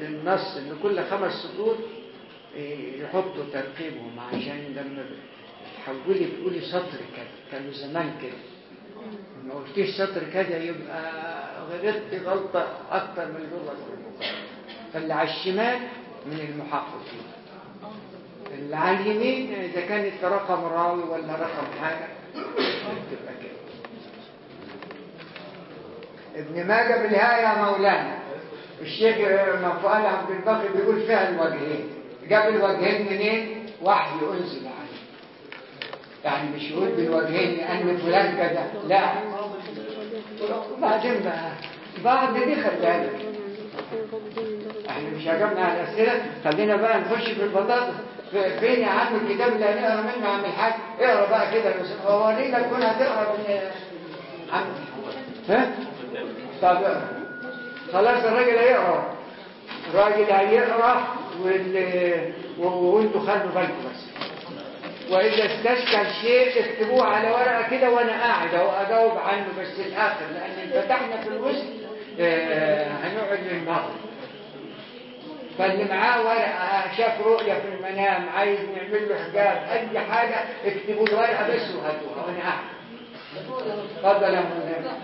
للنص إن كل خمس سطور إيه، يحطوا ترقيبهم عشان لما تحولي تقولي سطر كذا كانوا زمان كده. ما قلتيش سطر كذا يبقى غلطتي غلطة أكتر من البخاري فاللي على الشمال من المحققين. اللي على اليمين إذا كانت رقم راوي ولا رقم حاجة تبقى كده. ابن ماجه بالهاء يا مولانا. الشيخ مفعال عبد الباقي بيقول فيها الوجهين جاب الوجهين منين؟ وحي أنزل عليه. يعني مش يقول بالوجهين لأن فلان كذا. لا. وبعدين بقى. بعد دي خلي بالك. إحنا مش هجمنا على الأسئلة. خلينا بقى نخش في البطاطس. في- فين يا عم الكتاب اللي هنقرأ منه يا عم الحاج؟ اقرأ بقى كده بس اورينا تكون هتقرأ من عم. ها؟ طب. خلاص الراجل هيقرأ. الراجل هيقرأ وال- وانتوا خلوا بالكم بس. وإذا استشكل شيء اكتبوه على ورقة كده وأنا قاعد أهو أجاوب عنه بس الآخر لأن فتحنا في الوسط. آه، هنقعد للمغرب فاللي معاه ورقه شاف رؤية في المنام عايز نعمل له حجاب أي حاجة اكتبوا له ورقه بس وهاتوها. وأنا قاعد اتفضل يا مولانا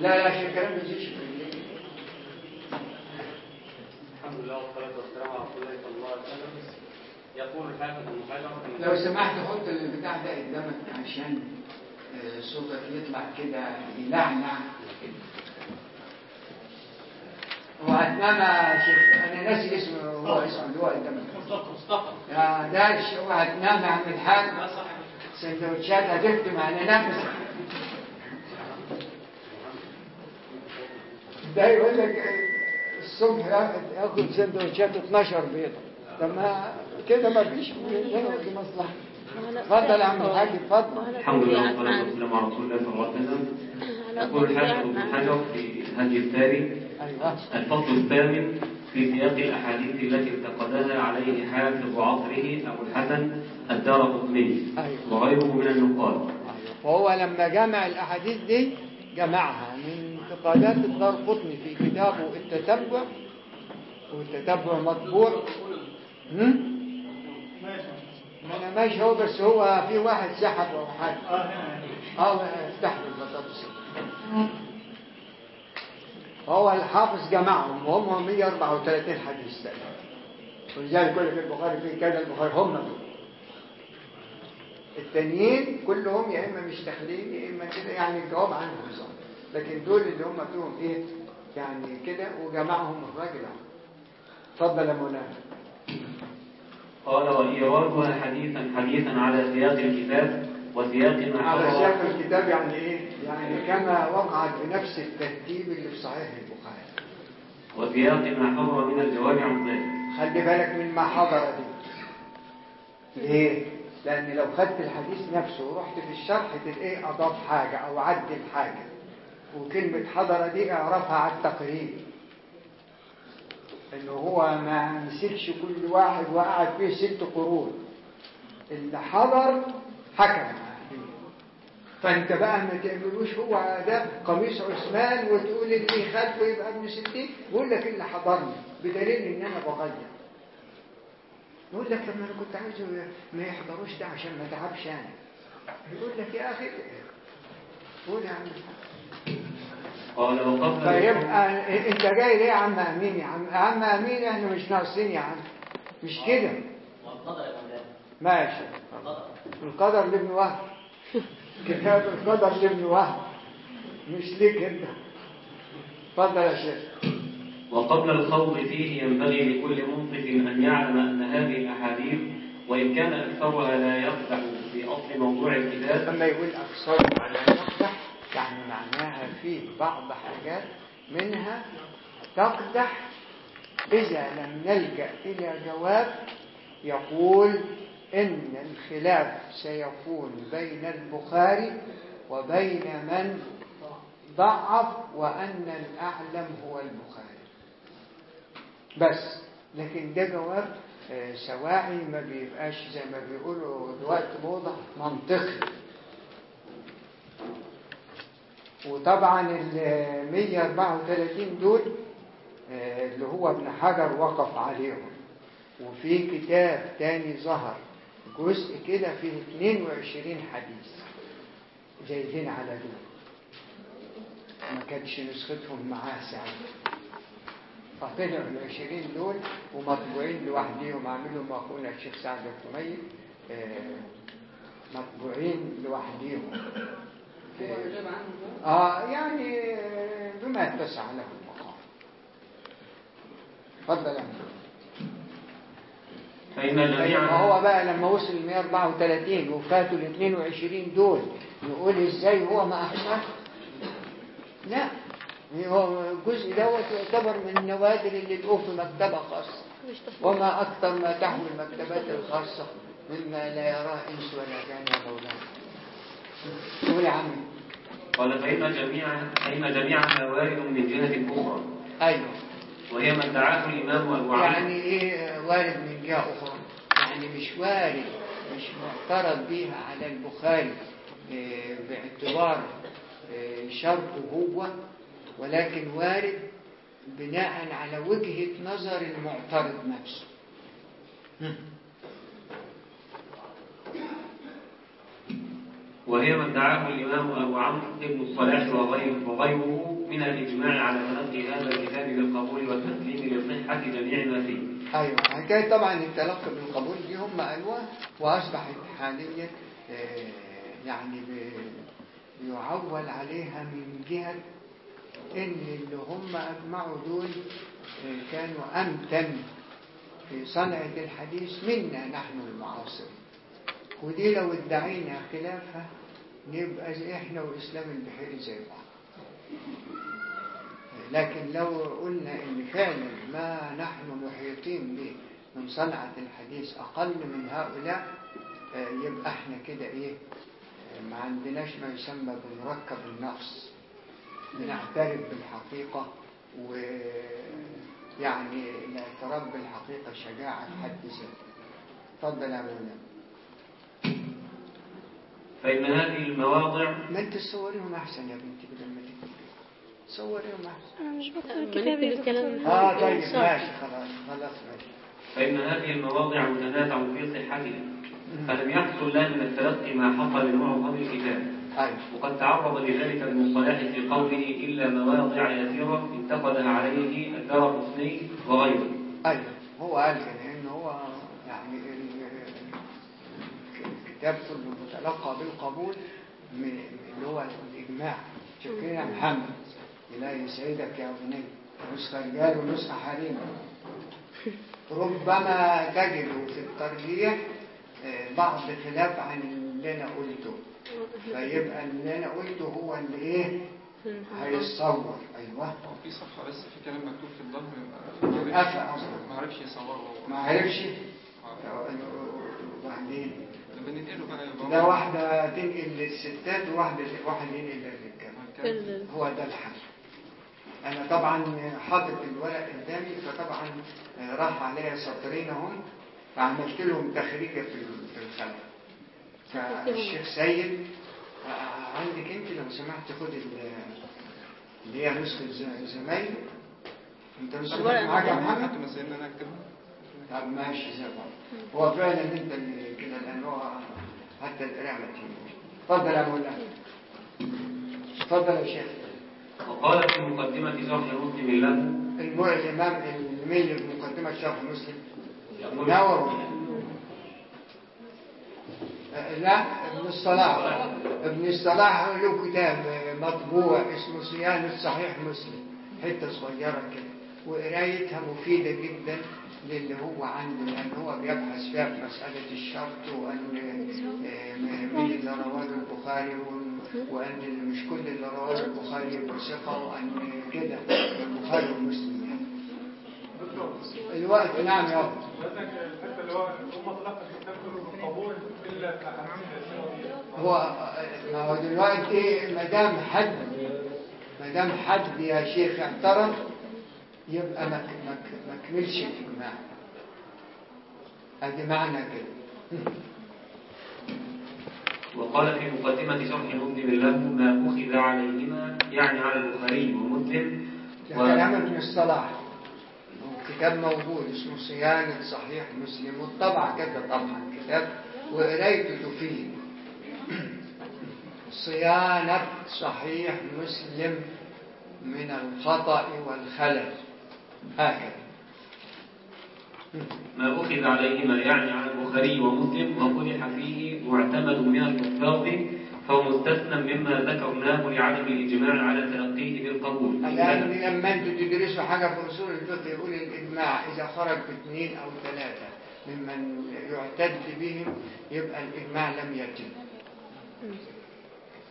لا لا عشان الكلام ما يجيش. الحمد لله والصلاة والسلام على رسول الله صلى الله عليه وسلم. يقول الحافظ ابن لو سمحت حط البتاع ده قدامك عشان آه، صوتك يطلع كده يلعنع يا شيخ أنا ناسي اسمه هو اسمه اللي هو قدامك مصطفى. وهتنام يا عم الحاج سندوتشات هتكتم على نفسك ده يقول لك الصبح ياخد ياخد سندوتشات 12 بيضة. طب ما كده ما فيش هنا في مصلحة. اتفضل يا عم الحاج اتفضل. الحمد لله والصلاة والسلام على رسول الله صلى الله عليه وسلم. يقول الحافظ ابن حجر في هدي التاري أيوه الفصل الثامن في سياق الأحاديث التي انتقدها عليه حافظ عصره أبو الحسن الدار قطني. وغيره من النقاد. وهو لما جمع الأحاديث دي جمعها من انتقادات الدار قطني في كتابه التتبع والتتبع مطبوع. أنا ماشي هو بس هو في واحد سحب أو حاجة. آه افتح له البطاطس هو الحافظ جمعهم وهم 134 حديث تقريبا. ولذلك كل في البخاري في كذا البخاري هم دول. التانيين كلهم يا إما مش داخلين يا إما كده يعني الجواب عنهم صح لكن دول اللي هم فيهم إيه؟ يعني كده وجمعهم الراجل أهو. اتفضل يا مولانا. قال وإيرادها حديثا حديثا على سياق الكتاب وسياق ما على سياق الكتاب يعني إيه؟ يعني كما وقعت بنفس الترتيب اللي في صحيح البخاري. وسياق ما حضر من الجواب عن ذلك خلي بالك من ما حضر دي. ليه؟ لأن لو خدت الحديث نفسه ورحت في الشرح تلاقيه أضاف حاجة أو عدل حاجة. وكلمة حضر دي اعرفها على التقريب. إنه هو ما مسكش كل واحد وقعد فيه ست قرون. اللي حضر حكم. فانت بقى ما تعملوش هو ده قميص عثمان وتقول اللي خلفه يبقى ابن ستين بقول لك اللي حضرني. بدليل إن أنا بغير. يقول لك لما أنا كنت عايزه ما يحضروش ده عشان ما تعبش أنا يقول لك يا أخي قول يا عم. فيبقى أنت جاي ليه يا عم أمين يا عم؟ يا عم أمين إحنا مش ناقصين يا عم. مش كده. ماشي. القدر لابن وهب. كتاب القدر لابن وهب. مش ليك انت. اتفضل يا شيخ. وقبل الخوض فيه ينبغي لكل منصف أن يعلم أن هذه الأحاديث وإن كان أكثرها لا يصلح في أصل موضوع الكتاب. لما يقول أكثر على يقدح يعني معناها فيه بعض حاجات منها تقدح. إذا لم نلجأ إلى جواب يقول إن الخلاف سيكون بين البخاري وبين من ضعف وأن الأعلم هو البخاري. بس لكن ده جواب آه، سواعي ما بيبقاش زي ما بيقولوا دلوقتي موضة منطقي. وطبعا ال 134 دول آه، اللي هو ابن حجر وقف عليهم. وفي كتاب تاني ظهر. جزء كده فيه 22 حديث جايبين على دول. ما كانتش نسختهم معاه ساعتها فطلعوا العشرين دول ومطبوعين لوحديهم. عاملهم أخونا الشيخ سعد الطمي آه، مطبوعين لوحديهم. آه يعني آه، بما يتسع له المقام اتفضل يا. فإن ما هو بقى لما وصل ل 134 وفاتوا ال 22 دول يقول إزاي هو ما احصاش لا هو الجزء دوت يعتبر من النوادر اللي لقوه في مكتبة خاصة. وما أكثر ما تحمل المكتبات الخاصة مما لا يراه إنس ولا جان يا مولانا قول يا عمي. قال فإن جميع فإن جميعها وارد من جهة أخرى. أيوه. وهي ما ادعاه الإمام أبو علي يعني إيه وارد من جهة أخرى. يعني مش وارد مش معترض بيها على البخاري إيه، باعتبار إيه، شرطه هو ولكن وارد بناء على وجهة نظر المعترض نفسه. وهي ما ادعاه الإمام أبو عمرو بن الصلاح وغيره من الإجماع على تلقي هذا الكتاب بالقبول والتسليم لصحة جميع ما فيه. أيوه. حكايه طبعا التلقي بالقبول دي هم قالوها وأصبحت حاليا آه، يعني بيعول عليها من جهة إن اللي هم أجمعوا دول آه، كانوا أمتن في صنعة الحديث منا نحن المعاصرين. ودي لو ادعينا خلافها نبقى زي إحنا واسلام البحيري زي بعض. لكن لو قلنا إن فعلا ما نحن محيطين به من صنعة الحديث أقل من هؤلاء يبقى إحنا كده إيه؟ ما عندناش ما يسمى بمركب النقص بنعترف بالحقيقة ويعني الاعتراف بالحقيقة شجاعة في حد ذاته اتفضل يا مولانا فإن هذه المواضع ما انت تصوريهم أحسن يا بنتي بدل ما صوريهم أحسن. أنا مش بكتب الكلام. آه طيب. ماشي خلاص خلاص ماشي. فإن هذه المواضع متنازع في صحتها فلم يحصل لها من التلقي ما حصل من معظم الكتاب. أيوه وقد تعرض لذلك ابن الصلاح في قوله إلا مواضع يسيرة انتقدها عليه الدار قطني وغيره. أيوه هو قال كده إن هو يعني ال- الكتاب كله متلقى بالقبول من اللي هو الإجماع. شوف كده يا محمد. إلهي يسعدك يا بني نسخة رجال ونسخة حريم. ربما تجد في الترجيح آه، بعض خلاف عن اللي أنا قلته. فيبقى اللي أنا قلته هو اللي إيه؟ هيتصور. أيوه. هو في صفحة بس في كلام مكتوب في الظهر عرفش-. ما عرفش يصوره. ما عرفش. آه. وبعدين بننقله بقى يبقى ده واحدة تنقل للستات وواحدة واحد ينقل للرجال في هو ده الحل. أنا طبعا حاطط الورق قدامي فطبعا راح عليا سطرين اهم فعملت لهم تخريجة في في الخلف. فالشيخ سيد آه، عندك أنت لو سمحت خد ال- اللي هي نسخة زمايل أنت مش معاك يا محمد؟ طب ماشي زي بعض. هو فعلا انت اللي كده لأن هو حتى تهمش اتفضل يا مولانا اتفضل يا شيخ. وقال في مقدمة شرح مسلم له الم- الامام الميلي في مقدمة شرح مسلم. آه، لا ابن الصلاح. ابن الصلاح له كتاب مطبوع اسمه صيانة صحيح مسلم. حتة صغيرة كده. وقرايتها مفيدة جدا. للي هو عنده لأن هو بيبحث فيها في مسألة الشرط وأن آه، مين اللي رواه البخاري وأن- وأن مش كل اللي رواه البخاري يبقى ثقة وأن كده. البخاري ومسلم. يعني الوقت نعم يا رب. اللي هو الكتاب بالقبول الا هو ما هو دلوقتي ما دام حد ما دام حد يا شيخ اعترض يبقى ما ما ما كملش الاجماع ادي معنى كده وقال في مقدمة شرح مسلم له ما أخذ عليهما يعني على البخاري ومسلم ده كلام ابن الصلاح. كتاب موجود اسمه صيانة صحيح مسلم والطبع كده طبعا كتاب وقرايته تفيد. صيانة صحيح مسلم من الخطأ والخلل. هكذا. ما أخذ عليهما يعني على البخاري ومسلم وقدح فيه معتمد من الحفاظ فهو مستثنى مما ذكرناه لعدم الإجماع على تلقيه بالقبول. لأن لما أنتوا تدرسوا حاجة في أصول الفقه يقول الإجماع إذا خرج باثنين أو ثلاثة ممن يعتد بهم يبقى الإجماع لم يتم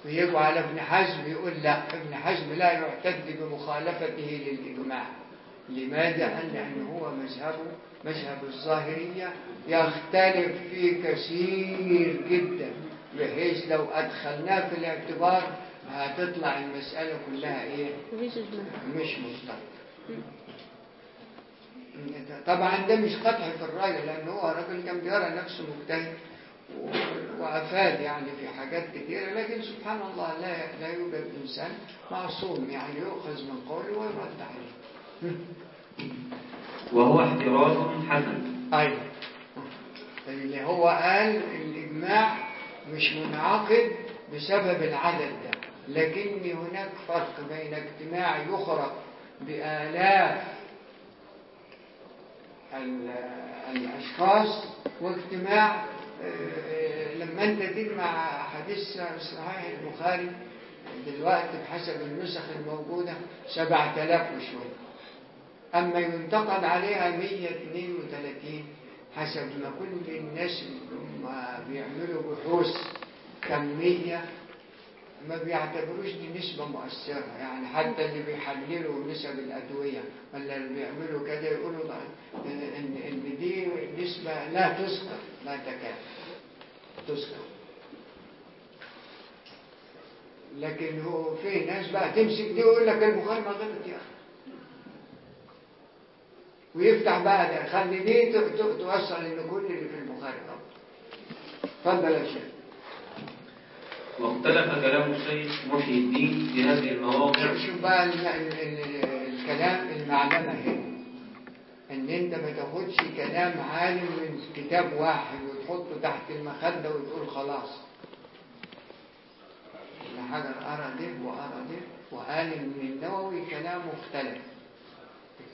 ويجوا على ابن حزم يقول لا ابن حزم لا يعتد بمخالفته للإجماع. لماذا؟ لأن هو مذهبه مذهب الظاهرية يختلف فيه كثير جدا بحيث لو أدخلناه في الاعتبار هتطلع المسألة كلها إيه؟ مش مستقر طبعا ده مش قدح في الراجل لأن هو راجل كان بيرى نفسه مجتهد وأفاد يعني في حاجات كثيرة لكن سبحان الله لا لا يوجد إنسان معصوم يعني يؤخذ من قوله ويرد عليه وهو احتراز حسن. أيوة اللي هو قال الإجماع مش منعقد بسبب العدد ده لكن هناك فرق بين اجتماع يخرق بآلاف ال- الأشخاص واجتماع آه، لما أنت تجمع حديث صحيح البخاري دلوقتي بحسب النسخ الموجودة سبعة آلاف وشوية. أما ينتقد عليها 132 حسب ما كل الناس هم بيعملوا بحوث كمية ما بيعتبروش دي نسبة مؤثرة. يعني حتى اللي بيحللوا نسب الأدوية ولا اللي بيعملوا كده يقولوا إن, إن دي نسبة لا تذكر لا تكاد تذكر. لكن هو في ناس بقى تمسك دي ويقول لك البخاري ما غلط يا أخي. ويفتح بقى ده. خلي دي توصل إن كل اللي في البخاري اتفضل يا شيخ. واختلف كلام الشيخ محي الدين في هذه المواضع شوف بقى ال- ال- ال- الكلام المعلمة هنا. إن أنت ما تاخدش كلام عالم من كتاب واحد وتحطه تحت المخدة وتقول خلاص. ابن حجر أرى ده وأرى ده. وقال ان النووي كلامه اختلف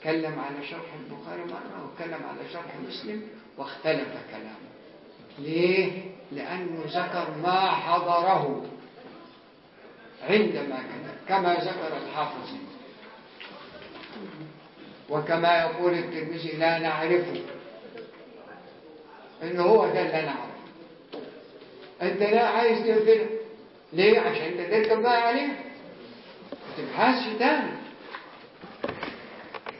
اتكلم على شرح البخاري مرة واتكلم على شرح مسلم واختلف كلامه. ليه؟ لأنه ذكر ما حضره. عندما كتب كما ذكر الحافظ. وكما يقول الترمذي لا نعرفه. إن هو ده اللي أنا أعرفه. أنت لا عايز تقتله ليه؟ عشان أنت تركب بقى عليه. ما تبحثش تاني.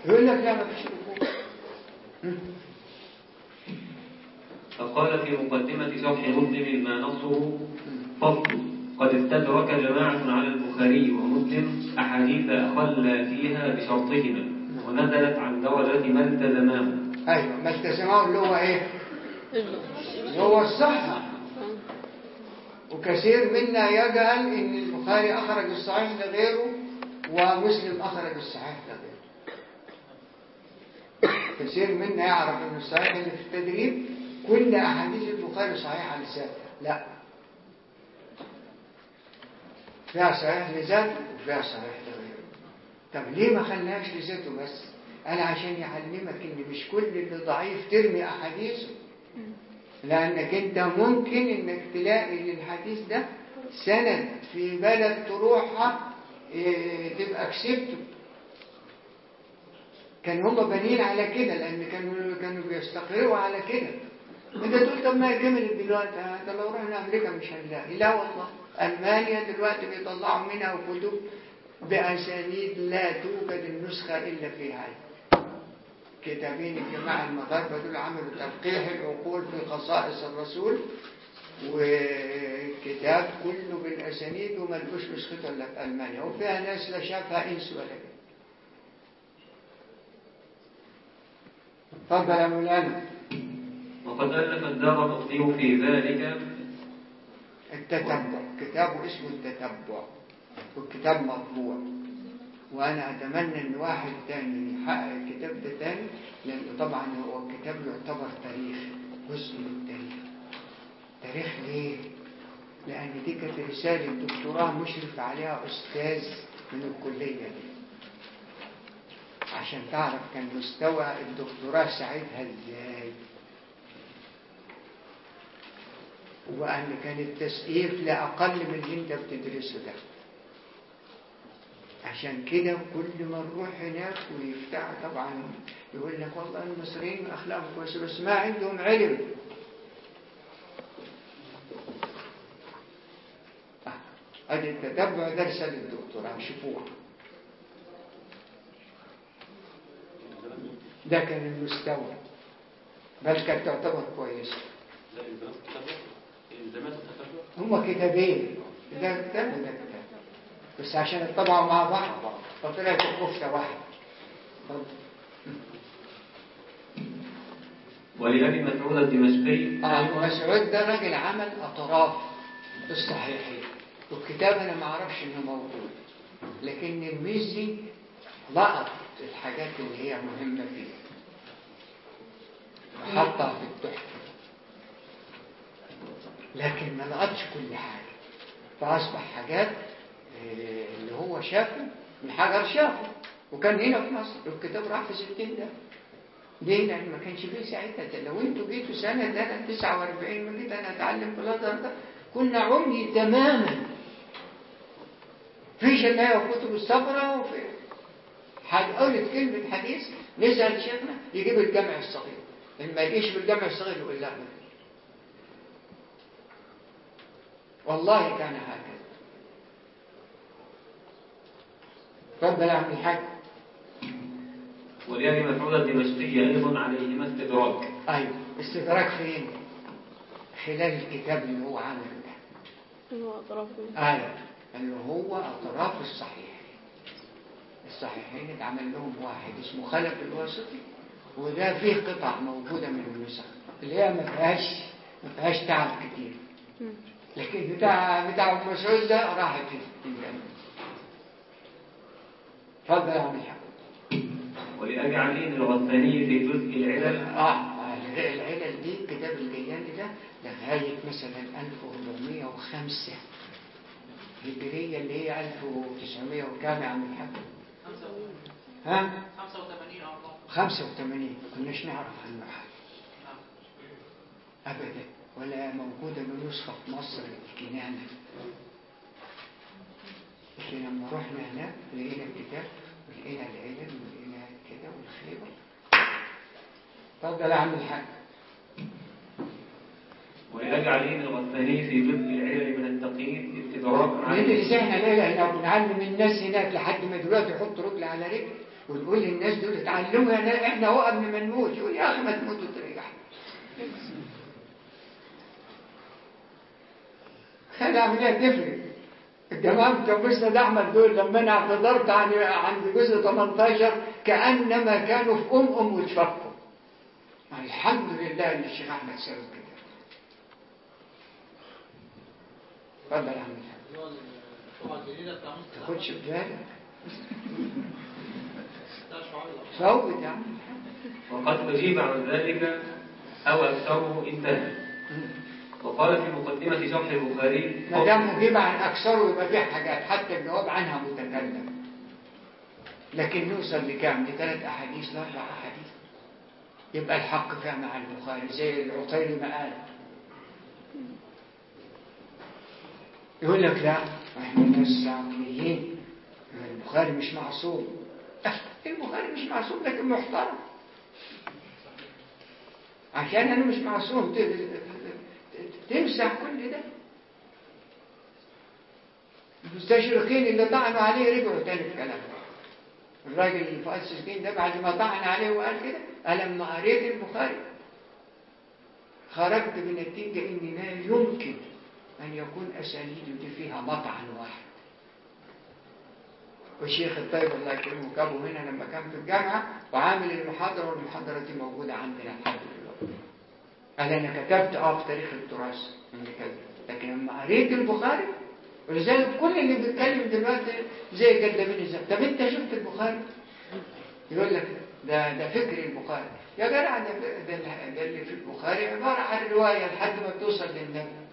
يقول لك لا ما فيش فقال في مقدمة شرح مسلم ما نصه فصل قد استدرك جماعة على البخاري ومسلم أحاديث أخل فيها بشرطهما ونزلت عن درجة ما التزماه. أيوة ما التزمه اللي هو إيه؟ اللي هو الصحة. وكثير منا يجهل إن البخاري أخرج الصحيح لغيره ومسلم أخرج الصحيح لغيره كثير منا يعرف ان الصحيح اللي في التدريب كل أحاديث البخاري صحيحة لذاته لا. فيها صحيح لذاته وفيها صحيح لغيره. طب ليه ما خلاش لذاته بس؟ أنا عشان يعلمك إن مش كل اللي ضعيف ترمي أحاديثه. لأنك أنت ممكن أنك تلاقي للحديث ده سند في بلد تروحها إيه، تبقى كسبته. كان هم بانيين على كده لأن كانوا كانوا بيستقروا على كده. أنت تقول طب ما كملت دلوقتي آه، طب لو رحنا أمريكا مش هنلاقي. لا والله. ألمانيا دلوقتي بيطلعوا منها كتب بأسانيد لا توجد النسخة إلا في هذا كتابين الجماعة المغاربة دول عملوا تلقيح العقول في خصائص الرسول وكتاب كله بالأسانيد وملقوش نسخته إلا في ألمانيا. وفيها ناس لا شافها إنس ولا جن تفضل يا مولانا وقد ألف الدار قطني في ذلك. التتبع. كتابه اسمه التتبع. والكتاب مطبوع. وأنا أتمنى إن واحد تاني يحقق الكتاب ده تاني لأنه طبعا هو الكتاب يعتبر تاريخ جزء من التاريخ تاريخ ليه؟ لأن دي كانت رسالة دكتوراه مشرف عليها أستاذ من الكلية دي. عشان تعرف كان مستوى الدكتوراه ساعتها إزاي. وأن كان التسقيف لأقل من اللي أنت بتدرسه ده. عشان كده كل ما نروح هناك ويفتح طبعا يقول لك والله المصريين أخلاقهم كويسة بس ما عندهم علم. آه، أدي التتبع درس للدكتوراه شوفوها. ده كان المستوى. بل كانت تعتبر كويسة هما كتابين. ده كتاب وده كتاب. بس عشان اتطبعوا مع بعض فطلعت الكفتة واحد. اتفضل. ولأبي مسعود. الدمشقي آه مسعود ده راجل عمل أطراف الصحيحين. والكتاب أنا ما أعرفش إنه موجود. لكن الميزي لقط الحاجات اللي هي مهمة فيه. وحطها في التحفة. لكن ما لقطش كل حاجة. فأصبح حاجات آه، اللي هو شافه الحجر شافه. وكان هنا في مصر والكتاب راح في 60 ده. ليه؟ لأن ما كانش فيه ساعتها. لو أنتوا جيتوا سنة ده أنا 49 ما جيت أنا أتعلم في الأزهر ده. كنا عمي تماما. فيش إلا هي كتب الصفراء وفي هتقولت كلمة حديث نسأل شيخنا؟ يجيب الجمع الصغير. لما يجيش بالجمع الصغير يقول لا ما. والله كان هكذا. تفضل يا عم الحاج. ولأبي مسعود الدمشقي أيضا عليهما استدراك. أيوه استدراك فين خلال الكتاب اللي هو عامله ده. اللي هو أطرافه أيوه اللي هو أطراف الصحيح. الصحيحين اتعمل لهم واحد اسمه خلف الواسطي وده فيه قطع موجودة من النسخ اللي هي ما فيهاش ما فيهاش تعب كتير. لكن بتاع بتاع أم مسعود ده راحت في الجنة اتفضل يا عم الحاج ولأبي علي الغساني في جزء العلل آه العلل دي كتاب الجياني ده لغاية مثلا 1405 هجرية اللي هي 1900 وكام يا عم الحاج؟ ها؟ 85 أو 4 85 ما كناش نعرف عنه حاجة أبدا. ولا موجودة له نسخة في مصر الكنانة لكن لما رحنا هناك لقينا الكتاب ولقينا العلل ولقينا كده كده والخيبة. اتفضل يا عم الحاج ولأجل علي الغساني في بدء العلل من التقييد استدراك ندرس إحنا ليه إحنا بنعلم الناس هناك لحد ما دلوقتي يحط رجل على رجل ونقول للناس دول اتعلموا هنا إحنا هو قبل ما نموت يقول يا أخي ما تموت وتريح خلي عمليه تفرق الجماعه بتوع مسند أحمد دول لما أنا اعتذرت عن عند جزء 18 كأنما كانوا في أم أم واتفكوا الحمد لله إن الشيخ أحمد سوى كده اتفضل يا عم الحاج. تاخدش ببالك صوت يا عم وقد أجيب عن ذلك أو أكثره انتهى. وقال في مقدمة شرح البخاري ما دام مجيب عن اكثره يبقى فيه حاجات حتى الجواب عنها متكلم. لكن نوصل لكام؟ لثلاث أحاديث لاربع أحاديث. يبقى الحق فيها مع البخاري زي العطيري ما قال. يقول لك لا إحنا ناس عقليين. البخاري مش معصوم. البخاري مش معصوم لكن محترم. عشان أنا مش معصوم تمسح كل ده. المستشرقين اللي طعنوا عليه رجعوا تاني في كلامه. الراجل اللي فؤاد السجين ده بعد ما طعن عليه وقال كده قال لما قريت البخاري خرجت بنتيجة إن لا يمكن أن يكون أسانيده دي فيها مطعن واحد. والشيخ الطيب الله يكرمه جابه هنا لما كان في الجامعة وعامل المحاضرة والمحاضرة دي موجودة عندنا لحد دلوقتي قال أنا كتبت أه في تاريخ التراث إن كذا. لكن لما قريت البخاري ولذلك كل اللي بيتكلم دلوقتي زي كدابين الزمن طب أنت شفت البخاري؟ يقول لك ده ده فكر البخاري. يا جدع ده ده اللي في البخاري عبارة عن رواية لحد ما توصل للنبي.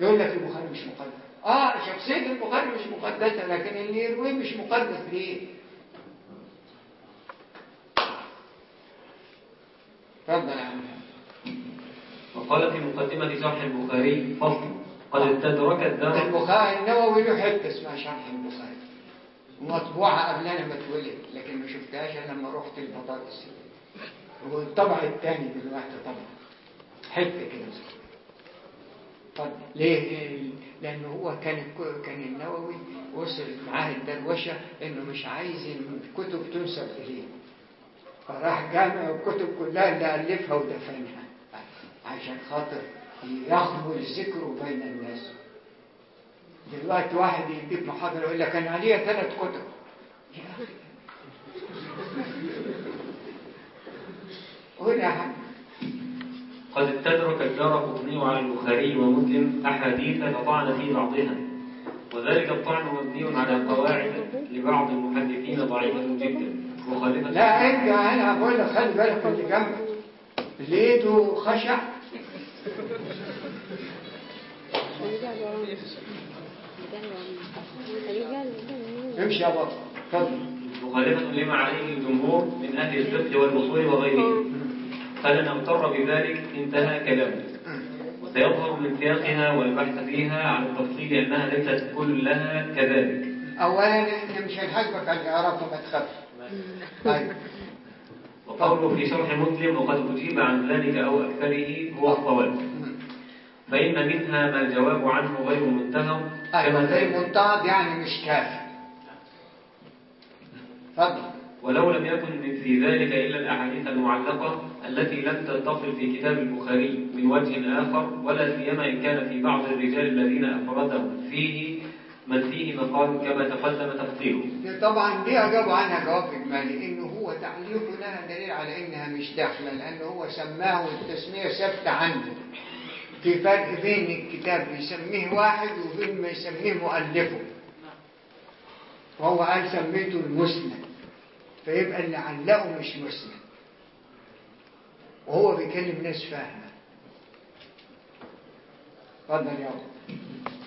يقول لك البخاري مش مقدس. آه شخصية البخاري مش مقدسة لكن اللي يرويه مش مقدس ليه؟ اتفضل يا عم. وقال في مقدمة شرح البخاري فصل قد استدرك الدار البخاري النووي له حتة اسمها شرح البخاري. مطبوعة قبل أنا ما اتولد لكن ما شفتهاش إلا لما رحت البطاطس. والطبع الثاني دلوقتي طبعا. حتة كده. طب ليه؟ لأن هو كان كان النووي وصل معاه الدروشة إنه مش عايز الكتب تنسب إليه. فراح جامع الكتب كلها اللي ألفها ودفنها عشان خاطر يخمل ذكره بين الناس. دلوقتي واحد يديك محاضرة يقول لك أنا عليا ثلاث كتب. يا أخي. حاج قد استدرك الدار قطني على البخاري ومسلم أحاديث فطعن في بعضها وذلك الطعن مبني على قواعد لبعض المحدثين ضعيفة جدا. مخالفة لا ارجع أنا بقول لك خلي بالك اللي جنبك. ايده خشع. امشي يا بابا اتفضل مخالفة لما عليه الجمهور من أهل الفقه والأصول وغيرهم فلن أغتر بذلك انتهى كلامه؟ وسيظهر من سياقها والبحث فيها على التفصيل أنها ليست كلها كذلك. اولا إحنا مش هنحاسبك على الاعراب فما تخافش طيب. وقوله في شرح مسلم وقد أجيب عن ذلك أو أكثره هو الصواب. فإن منها ما الجواب عنه غير منتهى أيوه كما زي منتهض يعني مش كافي. اتفضل ولو لم يكن في ذلك إلا الأحاديث المعلقة التي لم تتصل في كتاب البخاري من وجه آخر ولا سيما إن كان في بعض الرجال الذين أفردهم. فيه من فيه مقال كما تقدم تفصيله. طبعا دي اجابوا عنها جواب إجمالي إنه هو تعليقه لها دليل على إنها مش داخلة لأنه هو سماه التسمية ثابته عنده في فرق بين الكتاب يسميه واحد وبين ما يسميه مؤلفه. وهو قال سميته المسند. فيبقى اللي علقه مش مسند وهو بيكلم ناس فاهمة. اتفضل يا.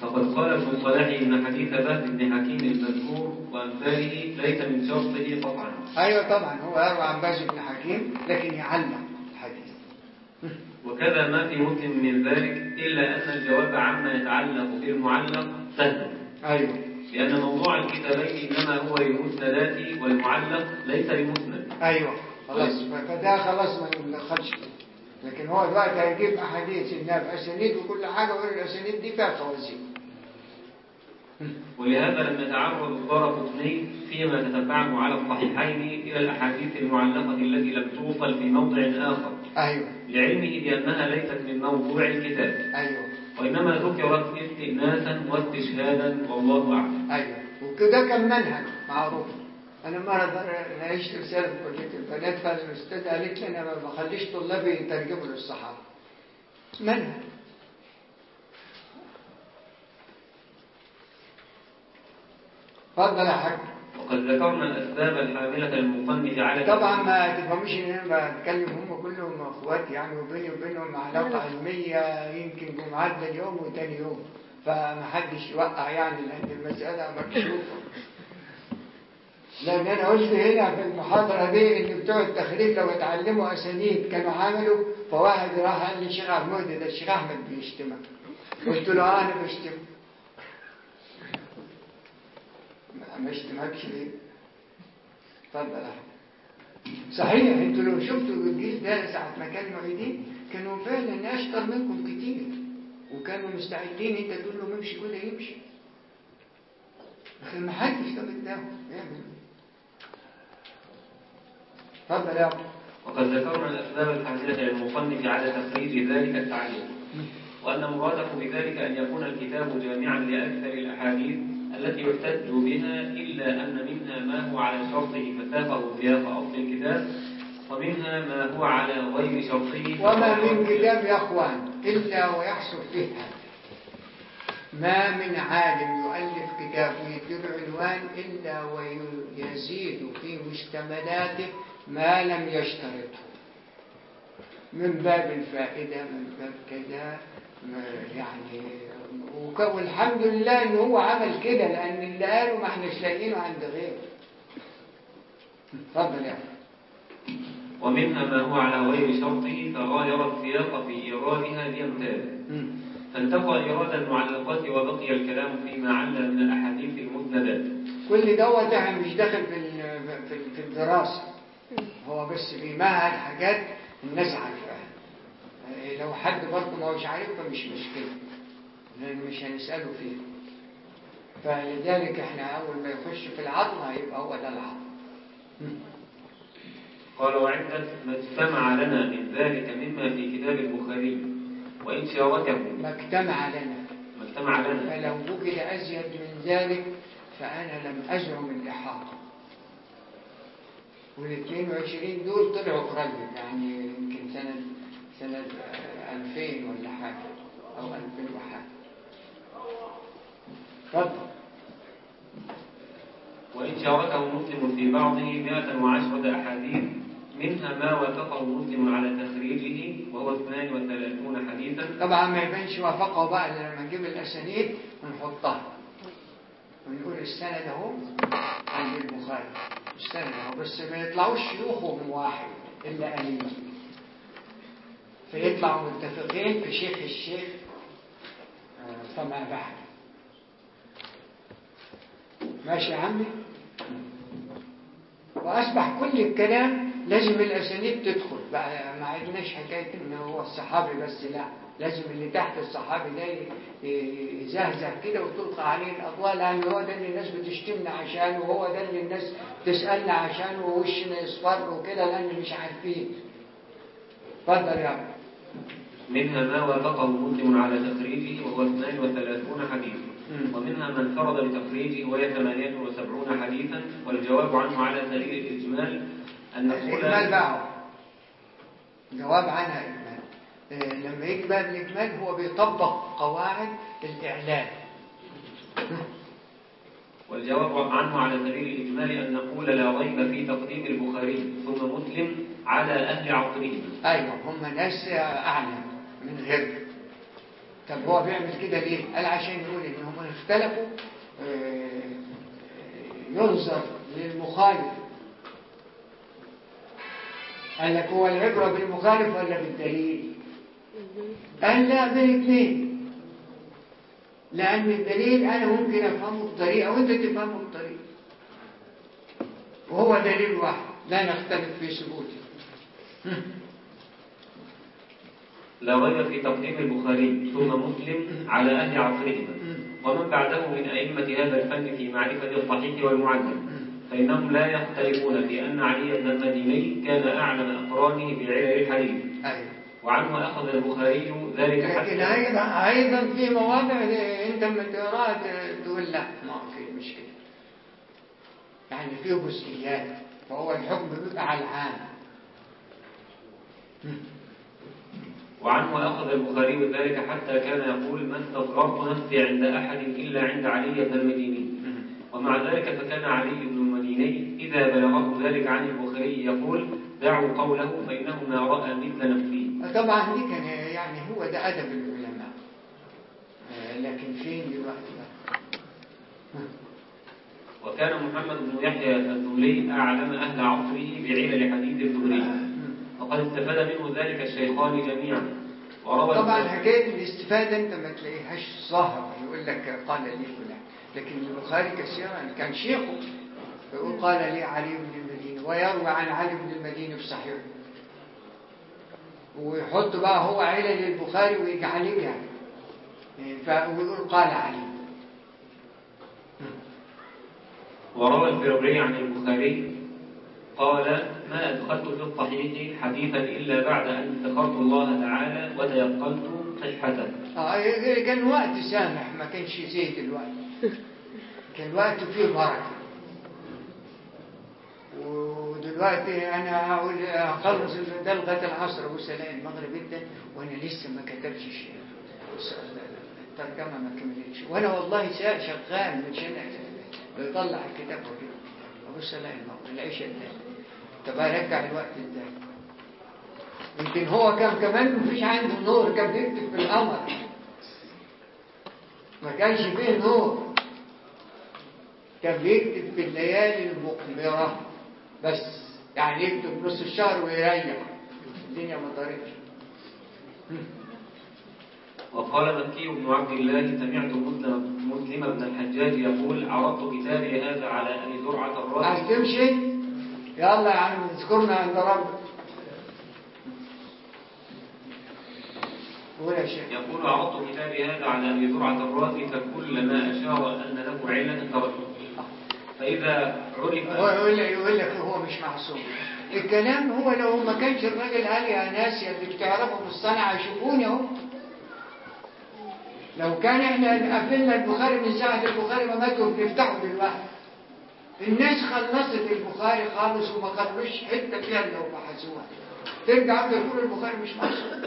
فقد قال ابن صلاح إن حديث بهز بن حكيم المذكور وأمثاله ليس من شرطه قطعا أيوه طبعا هو يروى عن باز بن حكيم لكن يعلق الحديث. وكذا ما في مسلم من ذلك إلا أن الجواب عما يتعلق بالمعلق سهل. أيوه. لأن موضوع الكتابين إنما هو للمسندات والمعلق ليس لمسند أيوه خلاص. فده خلاص ما يدخلش لكن هو دلوقتي هيجيب أحاديث انها باسانيد وكل حاجة ويقول الأسانيد دي فيها فوازير. ولهذا لم يتعرض الدار قطني فيما تتبعه على الصحيحين إلى الأحاديث المعلقة التي لم توصل في موضع آخر. أيوه. لعلمه بأنها ليست من موضوع الكتاب. أيوه. وإنما ذكرت استئناسا واستشهادا والله أعلم. أيوه. وكده كان منهج معروف. أنا مره ناقشت رسالة في كلية البنات فالاستاذ قالت لي أنا ما بخليش طلابي يترجموا للصحابه منهج. اتفضل يا حاج. وقد ذكرنا الأسباب الحاملة للمصنف على طبعا ما تفهموش إن أنا بتكلم هم كلهم أخوات يعني وبيني وبينهم علاقة علمية يمكن جمعات ده اليوم وتاني يوم. فما حدش يوقع يعني لأن المسألة مكشوفة. لأن أنا قلت هنا في المحاضرة دي إن بتوع التخريج لو اتعلموا أسانيد كانوا عملوا فواحد راح قال لي الشيخ عبد المهدي ده الشيخ أحمد بيشتمك. قلت له آه أنا بشتمك ما- اشتمكش ليه اتفضل يا أحمد. صحيح أنتوا لو شفتوا الجيل ده ساعة ما كان معيدين كانوا فعلا اشطر منكم كتير وكانوا مستعدين إنت تقول له امشي كده يمشي لكن ما حدش قدامه يعمل؟ اتفضل يا. وقد ذكرنا الأسباب الحاملة للمصنف على تخريج ذلك التعليم وأن مراده بذلك أن يكون الكتاب جامعا لأكثر الأحاديث التي يحتج بها إلا أن منها ما هو على شرطه فساقه سياق أصل الكتاب ومنها ما هو على غير شرطه وما من كتاب يا أخوان إلا ويحصل فيه هذا ما من عالم يؤلف كتاب ويدير عنوان إلا ويزيد في مشتملاته ما لم يشترطه. من باب الفائدة من باب كذا يعني والحمد لله إن هو عمل كده لأن اللي قاله ما إحناش لاقيينه عند غيره. اتفضل يا. ومنها ما هو على غير شرطه فغاير السياق في إيرادها ليمتاز. فانتقى إيراد المعلقات وبقي الكلام فيما عل من الأحاديث المسندات كل دوت إحنا مش داخل في في ال- في الدراسة. هو بس بيمهد حاجات الناس عارفاها. إيه، لو حد برضه ما هوش عارفها مش مشكلة. لأن مش هنسأله فيها فلذلك إحنا أول ما يخش في العظم هيبقى هو ده العظم. قال وعدة ما اجتمع لنا من ذلك مما في كتاب البخاري. وإن شاركه ما اجتمع لنا. ما اجتمع لنا. فلو وجد أزيد من ذلك فأنا لم أزعم الإحاطة وال 22 دول طلعوا قريب يعني يمكن سنة سنة آه، 2000 ولا حاجة أو 2000 وحاجة. وإن شاركه مسلم في بعضه 110 أحاديث منها ما وافقه مسلم على تخريجه وهو 32 حديثا. طبعا ما يبانش وافقه بقى لما نجيب الأسانيد ونحطها. ونقول السند أهو عند البخاري. السند أهو بس ما يطلعوش شيوخهم واحد إلا قليل. فيطلعوا متفقين في شيخ الشيخ فما بعد. ماشي يا عمي؟ وأصبح كل الكلام لازم الأسانيد تدخل. بقى ما عندناش حكاية إن هو الصحابي بس لا. لازم اللي تحت الصحابي ده يزهزه كده وتلقى عليه الأضواء لأن هو ده اللي الناس بتشتمنا عشانه وهو ده اللي الناس تسألنا عشانه ووشنا يصفر وكده لأن مش عارفين. اتفضل يا عم. منها ما وافقه مسلم على تخريجه وهو 32 حديثا. مم. ومنها من انفرد بتخريجه وهي 78 حديثا. والجواب عنه على سبيل الإجمال أن نقول الإجمال بقى. جواب عنها إجمال. آه، لما بقى الإجمال هو بيطبق قواعد الإعلان والجواب عنه على سبيل الإجمال أن نقول لا ريب في تقديم البخاري ثم مسلم على أهل عصرهم أيوة هم ناس أعلم. من غير طب هو بيعمل كده ليه؟ قال عشان يقول إن هم اختلفوا آه، ينظر للمخالف قال لك هو العبرة بالمخالف ولا بالدليل؟ قال لا بالاثنين لأن الدليل أنا ممكن أفهمه بطريقة وأنت تفهمه بطريقة وهو دليل واحد لا نختلف في ثبوته لا ريب في تقديم البخاري ثم مسلم على أهل عصرهما. ومن بعده من أئمة هذا الفن في معرفة الصحيح والمعلم. فإنهم لا يختلفون في أن علي بن المديني كان أعلم أقرانه بعلل الحديث. أيوة. وعنه أخذ البخاري ذلك لكن حتى أيضا أيضا في مواضع أنت لما تقراها تقول لا ما في مشكلة. يعني فيه جزئيات فهو الحكم بيبقى على العام. وعنه أخذ البخاري ذلك حتى كان يقول ما استصغرت نفسي عند أحد إلا عند علي بن المديني. ومع ذلك فكان علي بن المديني إذا بلغه ذلك عن البخاري يقول دعوا قوله فإنه ما رأى مثل نفسه طبعا دي كان يعني هو ده أدب العلماء. لكن فين دلوقتي؟ وكان محمد بن يحيى الذولي أعلم أهل عصره بعلل حديث الزهري وقد استفاد منه ذلك الشيخان جميعا. وروى طبعا حكاية الاستفادة أنت ما تلاقيهاش ظاهرة. يقول لك قال لي فلان. لكن البخاري كثيرا كان شيخه. يقول قال لي علي بن المدينة ويروي عن علي بن المدينة في صحيحه. ويحط بقى هو علل البخاري يعني. ويقول قال علي. وروى الفربري عن البخاري قال ما أدخلت في الصحيح حديثا إلا بعد أن ذكرت الله تعالى وتيقنت صحته آه كان وقت سامح ما كانش زي دلوقتي كان وقت فيه بركة. ودلوقتي أنا هقول أخلص ده لغاية العصر ألاقي المغرب جدا وأنا لسه ما كتبتش شيء. الترجمة ما كملتش. وأنا والله شغال من شنو بيطلع الكتاب وكده. ألاقي المغرب العشاء ده طب أرجع الوقت إزاي يمكن هو كان كمان مفيش عنده نور كان بيكتب في القمر. ما كانش فيه نور. كان بيكتب في الليالي المقمرة بس يعني يكتب نص الشهر ويريح. الدنيا ما طارتش. وقال مكي بن عبد الله سمعت مسلم مسلم بن الحجاج يقول عرضت كتابي هذا على ابي زرعه الرازي عايز تمشي؟ يلا يا عم اذكرنا عند ربك. قول يا شيخ. يقول عرضت كتابي هذا على ابي زرعه الرازي فكلما أشار أن له علة تركه فإذا عرف هو يقول لك يقول لك هو مش معصوم. الكلام هو لو ما كانش الراجل قال يا ناس يا اللي بتعرفوا في الصنعة شوفوني أهو. لو كان إحنا قفلنا البخاري من ساعه البخاري ما ماتوا بنفتحه دلوقتي الناس خلصت البخاري خالص وما خلوش حتة فيها لو بحثوها ترجع تقول البخاري مش معصوم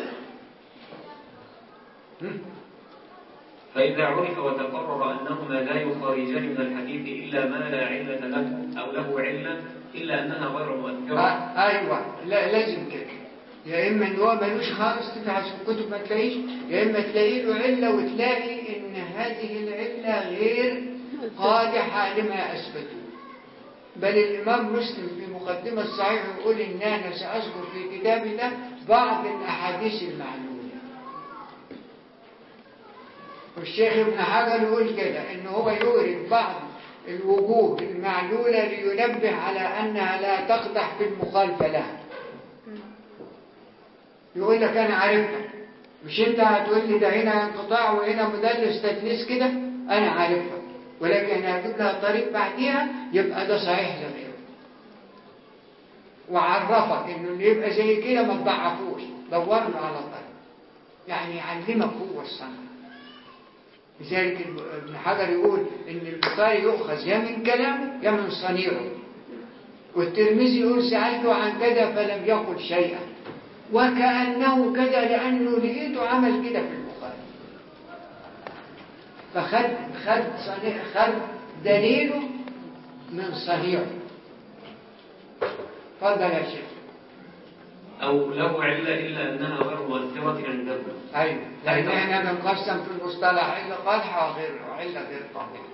فإذا عرف وتقرر أنهما لا يخرجان من الحديث إلا ما لا علة له أو له علة إلا أنها غير مؤثرة. آه أيوه لا لازم كده يا إما إن هو ملوش خالص تبحث في الكتب ما تلاقيش يا إما تلاقي له علة وتلاقي إن هذه العلة غير قادحة لما اثبتوه بل الإمام مسلم في مقدمة الصحيح يقول ان أنا سأذكر في كتابي ده بعض الأحاديث المعلوله والشيخ ابن حجر يقول كده إن هو يورد بعض الوجوه المعلولة لينبه على أنها لا تقدح في المخالفة لها. يقول لك أنا عارفها. مش أنت هتقول لي ده هنا انقطاع وهنا مدلس تدليس كده؟ أنا عارفها. ولكن أنا هجيب لها طريق بعديها يبقى ده صحيح لغيره وعرفك إنه اللي يبقى زي كده ما تضعفوش. دور له على طريق. يعني يعلمك هو الصنعه لذلك ابن حجر يقول إن البخاري يؤخذ يا من كلامه يا من صنيعه. والترمذي يقول سألته عن كذا فلم يقل شيئا. وكأنه كذا لأنه لقيته عمل كده في البخاري فخد خد خد دليله من صنيعه تفضل يا شيخ. أو له علة إلا أنها غير مؤثرة عنده أيوه. لأن إحنا بنقسم في المصطلح عله قادحه وغير علة غير قادحه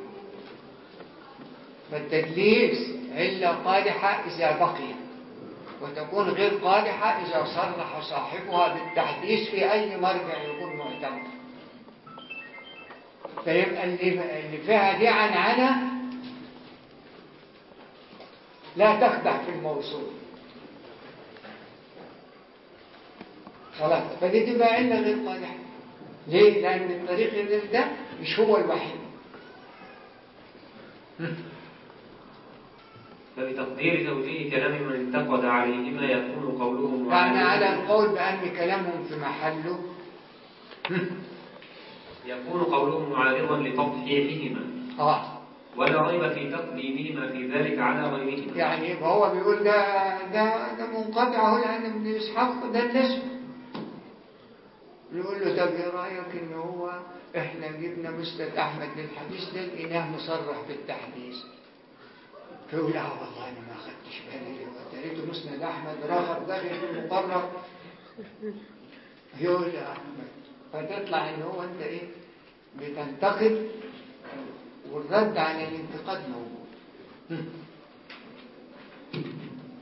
فالتدليس علة قادحه إذا بقي وتكون غير قادحة إذا صرح صاحبها بالتحديث في أي مرجع يكون معتمد. فيبقى اللي فيها دي عنعنه لا تخدع في الموصول. خلاص فدي تبقى علة غير قادحة. ليه؟ لأن الطريق اللي ده مش هو الوحيد. فبتقدير توجيه كلام من انتقد عليهما يكون قوله يعني معارضا- على القول بأن كلامهم في محله. يكون قوله معارضا لتصحيحهما آه. ولا ريب في تقديمهما في ذلك على غيرهما. يعني هو بيقول ده ده ده منقطع اهو لأن ابن إسحاق ده النسب. نقول له طب إيه رأيك إن هو إحنا جبنا مسند أحمد للحديث ده؟ لقيناه مصرح بالتحديث. فيقول آه والله أنا ما خدتش بالي. وريته مسند أحمد راغب داخل في المقرر يقول يا أحمد فتطلع إن هو أنت إيه؟ بتنتقد والرد على الانتقاد موجود.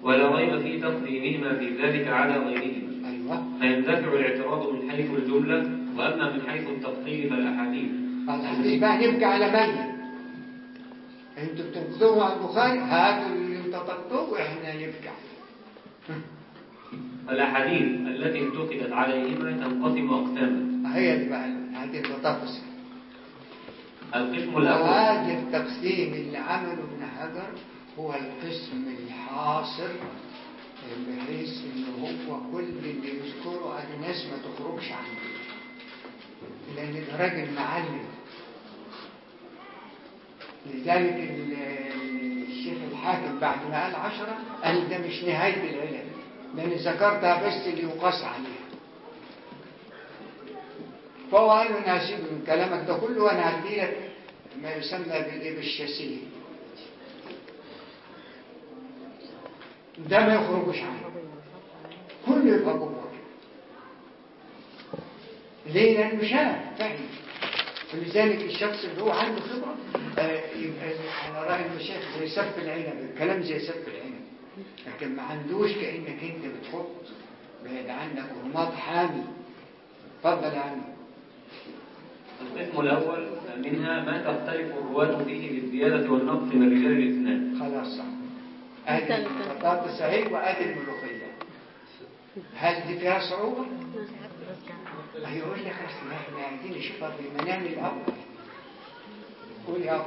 ولا ريب في تقديمهما في ذلك على غيرهما. أيوه. فيندفع الاعتراض من حيث الجملة وأما من حيث التفصيل فالأحاديث. الحديث بقى نبكي على ميت أنتوا بتنقذوه على البخاري هاتوا اللي انتقدتوه وإحنا نبكي عليه. الأحاديث التي انتقدت عليهما تنقسم أقساما. هي دي بقى هذه البطاطس القسم الأول. وهذا التقسيم اللي عمله ابن حجر هو القسم الحاصر بحيث ان هو كل اللي يذكره الناس ما تخرجش عنه. لأن ده راجل معلم. لذلك ال- الشيخ الحاكم بعد ما قال عشرة قال ده مش نهاية العلم لأن ذكرتها بس اللي يقاس عليها. فهو قال أنا هسيب من كلامك ده كله وأنا هدي لك ما يسمى بالإيه؟ بالشاسيه. ده ما يخرجوش عنه. كله يبقى جوه. ليه؟ لأنه شاف فاهم ولذلك الشخص اللي هو عنده خبرة آه، يبقى على رأي المشايخ زي سف العنب الكلام زي سف العنب. لكن ما عندوش كأنك أنت بتحط بعيد عنك رماد حامي اتفضل يا عم. القسم الأول منها ما تختلف الرواة فيه بالزيادة والنقص من رجال الإسناد. خلاص. صح أدي البطاطس اهي وأدي الملوخية. هل دي فيها صعوبة؟ هيقول لك اصل إحنا عايزين نشوفها في المنام الأول. قول يا.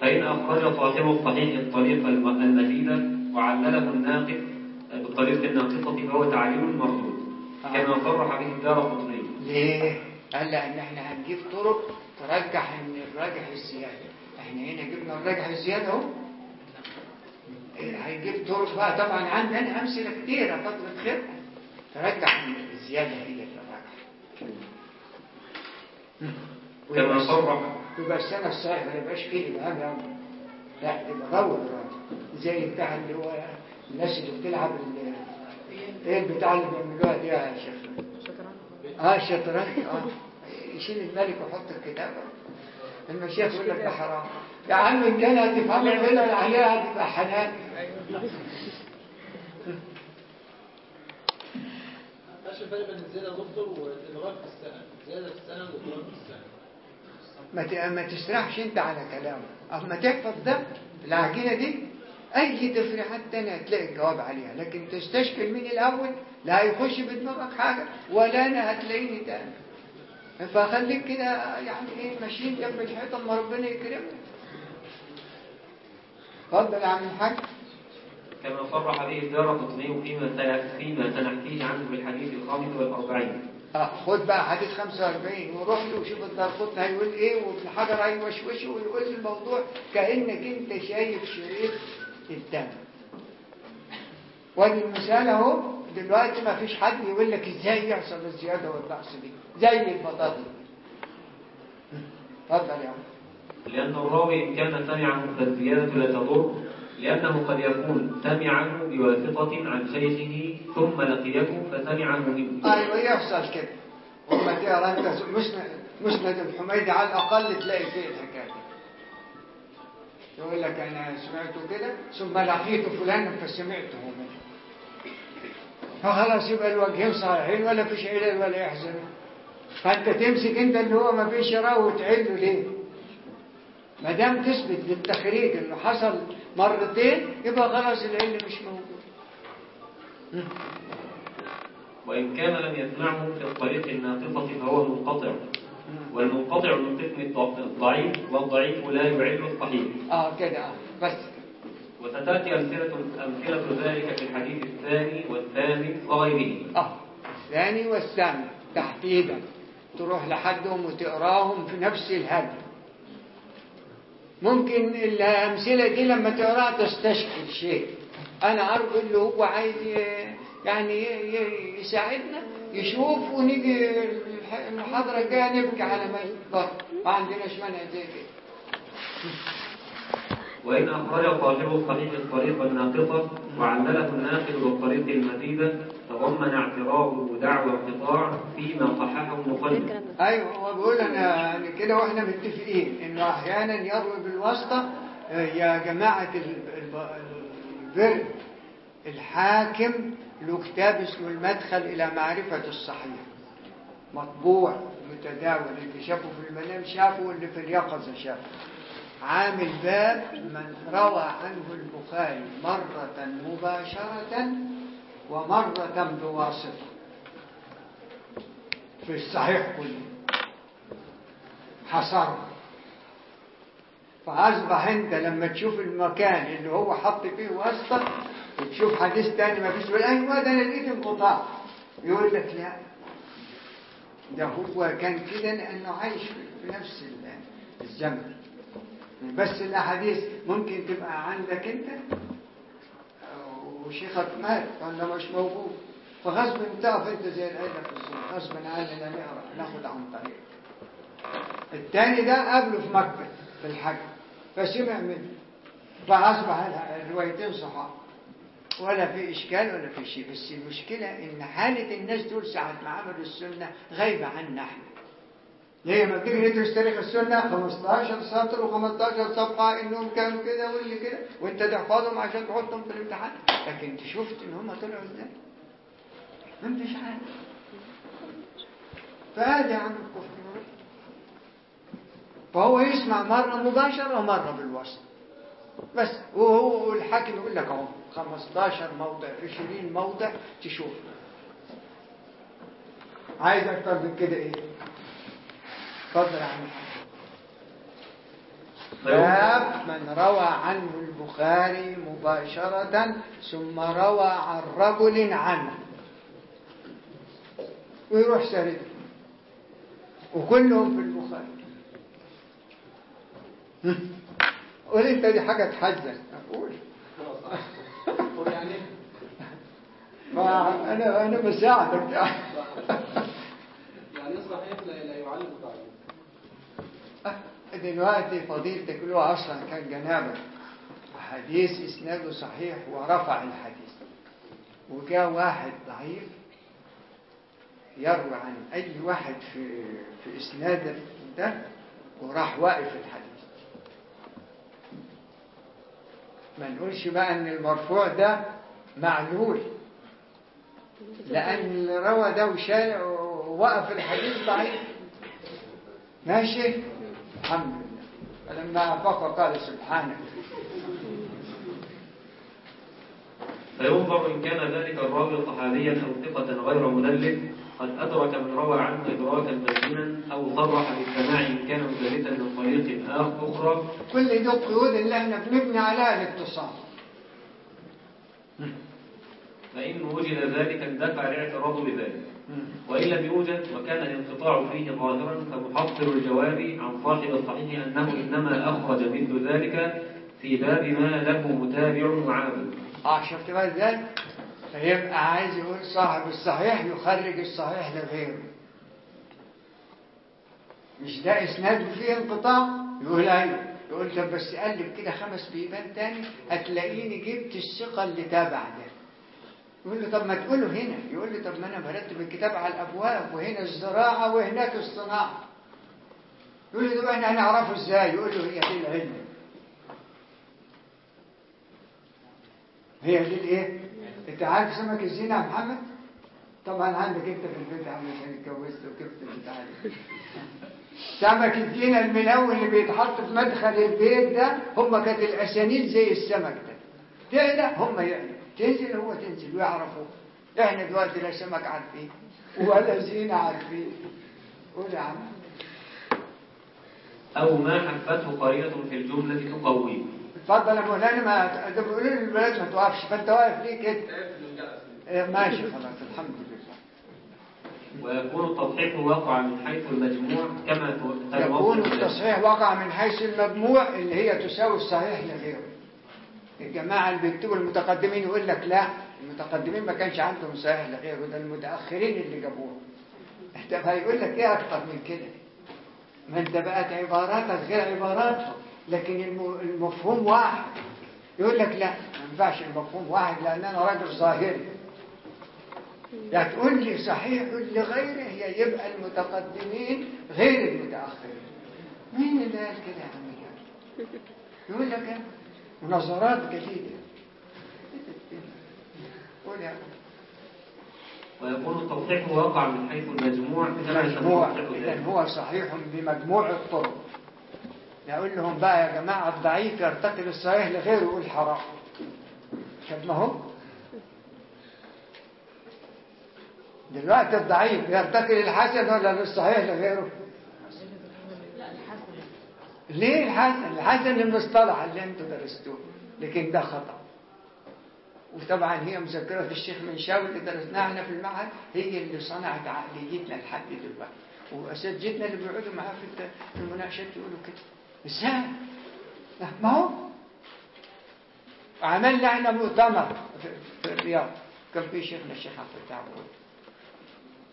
فإن أخرج صاحب الصحيح الطريق الم- المزيدة وعلله الناقد بالطريق الناقصة فهو تعليل مردود. كما صرح به الدار قطني ليه؟ قال لأن إحنا هنجيب طرق ترجح إن الراجح الزيادة. إحنا هنا جبنا الراجح الزيادة أهو. إيه، هنجيب طرق بقى. طبعا عندنا أمثلة كتيرة. فترة خير ترجح إن اللي الراجح كما صرح. يبقى السنة الصحيحة ما يبقاش فيه إبهام يا عم لا يبقى غور. زي بتاع اللي هو الناس اللي بتلعب إيه البتاع اللي بيعملوها دي يا شيخ؟ آه الشطرنج آه. يشيل الملك ويحط الكتابة. المشايخ يقول لك ده حرام. يا عم إن كان هتفهم العلل عليها هتبقى حلال. إيش الفرق بين الزياده دكتور في السنة. ما ما تسرحش انت على كلامه اما تحفظ ده العجينة دي أي تفريحات تانية هتلاقي الجواب عليها. لكن تستشكل من الأول لا هيخش بدماغك حاجة ولا أنا هتلاقيني تاني. فخليك كده يعني إيه ماشيين جنب الحيطة أما ربنا يكرمك. اتفضل يا عم الحاج. كما صرح به الدار قطني فيما فيما سنحكيه عنه بالحديث الخامس والأربعين. خد بقى حديث 45 وروح له وشوف الدرقطن هيقول إيه وابن حجر هيوشوشه ويقول الموضوع كأنك انت شايف شريط الدم. وادي المثال أهو دلوقتي ما فيش حد يقول لك إزاي يحصل الزيادة والنقص دي زي البطاطا. اتفضل يا عم. لأن الراوي إن كان سمعه فالزيادة لا تضر لأنه قد يكون سمعه بواسطة عن شيخه ثم لقيه فسمعه منه. أيوه يحصل كده وما تقرا أنت مسند مسند الحميدي على الأقل تلاقي فيه الحكاية. دي يقول لك أنا سمعته كده ثم لقيت فلانا فسمعته منه. فخلاص يبقى الوجهين صحيحين ولا فيش علل ولا يحزن. فأنت تمسك أنت اللي هو ما فيش راوي وتعله ليه؟ ما دام تثبت بالتخريج انه حصل مرتين يبقى خلاص العلم مش موجود. وإن كان لم يسمعه في الطريق الناقصة فهو منقطع. والمنقطع من قسم الض- الضعيف والضعيف لا يعل الصحيح. آه كده آه بس. وستأتي أمثلة أمثلة ذلك في الحديث الثاني والثامن وغيره آه الثاني والثامن تحديدا. تروح لحدهم وتقراهم في نفس الهدي ممكن الأمثلة دي لما تقراها تستشكل شيء. أنا أرجو اللي هو عايز يعني يساعدنا يشوف ونيجي المحاضرة الجاية نبكي على ما ما عندناش مانع زي كده. وإن أخرج صاحب الصحيح الطريق الناقصة وعلله الناقل بالطريق المزيدة تضمن اعتراضه دعوى انقطاع فيما صححه المصنف. أيوه هو بيقول أنا يعني كده وإحنا متفقين إنه أحيانا يروي بالواسطة آه، يا ال- البر الحاكم له كتاب اسمه المدخل إلى معرفة الصحيح. مطبوع متداول اللي شافه في المنام شافه واللي في اليقظة شافه. عامل باب من روى عنه البخاري مرة مباشرة ومرة بواسطة. في الصحيح كله. حصرها فأصبح أنت لما تشوف المكان اللي هو حط فيه واسطة وتشوف حديث تاني ما فيش تقول أيوة ده أنا لقيت انقطاع. يقول لك لا. ده هو كان كده لأنه عايش في- نفس ال- الزمن. بس الأحاديث ممكن تبقى عندك أنت؟ وشيخك مات ولا مش موجود. فغصب تقف أنت زي العيلة في السنة غصب عننا ناخد عن طريق. التاني ده قابله في مكة في الحج. فسمع منه. فأصبح الروايتين صحاح ولا في إشكال ولا في شيء. بس المشكلة إن حالة الناس دول ساعة ما عملوا السنة غايبة عنا إحنا ليه ما بتيجي ندرس تاريخ السنة 15 سطر و15 صفحة إنهم كانوا كده واللي كده. وأنت تحفظهم عشان تحطهم في الامتحان. لكن أنت شفت إن هم طلعوا إزاي؟ ما أنتش عارف فهذا عن الكفر. فهو يسمع مرة مباشرة ومرة بالوسط بس وهو الحاكم يقول لك أهو 15 موضع 20 موضع تشوف. عايز أكتر من كده إيه؟ اتفضل عم باب من روى عنه البخاري مباشرة ثم روى عن رجل عنه. ويروح سرد. وكلهم في البخاري. قول انت دي حاجة تحزن. أقول يعني. ما أنا أنا بساعدك يعني صحيح لا لا يعلم تعليم دلوقتي فضيلتك هو أصلا كان جنابه حديث إسناده صحيح ورفع الحديث. وجاء واحد ضعيف يروي عن أي واحد في في إسناد ده وراح واقف الحديث. ما نقولش بقى إن المرفوع ده معلول لأن اللي روى ده وشال ووقف الحديث ضعيف. ماشي؟ الحمد لله. فلما أفاق قال سبحانه فينظر إن كان ذلك الراوي صحابيا أو ثقة غير مدلس قد أدرك من روى عنه إدراكا بينا أو صرح بالسماع إن كان مدلسا من طريق أخرى كل دي القيود اللي إحنا بنبني عليها الاتصال. فإن وجد ذلك اندفع الاعتراض بذلك. وإن لم يوجد وكان الانقطاع فيه ظاهرا فمحصل الجواب عن صاحب الصحيح أنه إنما أخرج مثل ذلك في باب ما له متابع معاون آه شفت بقى إزاي؟ فيبقى عايز يقول صاحب الصحيح يخرج الصحيح لغيره مش ده إسناده فيه انقطاع؟ يقول أيوه. يقول طب بس قلب كده خمس بيبان تاني هتلاقيني جبت الثقة اللي تابع ده. يقول له طب ما تقوله هنا. يقول لي طب ما أنا برتب الكتاب على الأبواب وهنا الزراعة وهناك الصناعة. يقول لي طب إحنا هنعرفه إزاي؟ يقول له هي دي العلم. هي دي الإيه؟ أنت عارف سمك الزينة يا محمد؟ طبعا عندك أنت في البيت عامل عشان اتجوزت وكيف بتاع سمك الزينة الملون اللي بيتحط في مدخل البيت ده هم كانت الأسانيد زي السمك ده. تعلى هم يعلى تنزل هو تنزل ويعرفوا إحنا دلوقتي لا سمك عارفين ولا زينة عارفين. قول يا عم. أو ما حفته قرينة في الجملة تقويه اتفضل يا مولانا ما ده بيقولوا لي البلد ما توقفش. فأنت واقف ليه كده إيه، ماشي خلاص الحمد لله. ويكون التصحيح واقعا من حيث المجموع كما يكون التصحيح وقع من حيث المجموع اللي هي تساوي الصحيح لغيره. الجماعة اللي بيكتبوا المتقدمين يقول لك لا المتقدمين ما كانش عندهم صحيح لغيره ده المتأخرين اللي جابوه انت هيقول لك إيه أكتر من كده؟ ما انت بقت عباراتك غير عباراتهم لكن الم- المفهوم واحد. يقول لك لا ما ينفعش المفهوم واحد لأن أنا راجل ظاهري. يا تقول لي صحيح لغيره هي يبقى المتقدمين غير المتأخرين. مين اللي قال كده يا عم؟ يقول لك إيه؟ مناظرات جديدة. قول يا عم. ويكون التصحيح واقعا من حيث المجموع كما مجموع يتصحح إذا هو صحيح بمجموع الطرق. يقول لهم بقى يا جماعة الضعيف يرتقي للصحيح لغيره يقول حرام. طب ما هو دلوقتي الضعيف يرتقي للحسن ولا للصحيح لغيره؟ ليه الحسن الحسن المصطلح اللي أنتوا درستوه؟ لكن ده خطأ. وطبعا هي مذكرة الشيخ منشاوي اللي درسناها إحنا في المعهد هي اللي صنعت عقليتنا لحد دلوقتي. واساتذتنا اللي بيقعدوا معاه في في المناقشات يقولوا كده. إزاي؟ ما هو؟ عملنا إحنا مؤتمر في, في الرياض. كان في شيخنا الشيخ عبد الفتاح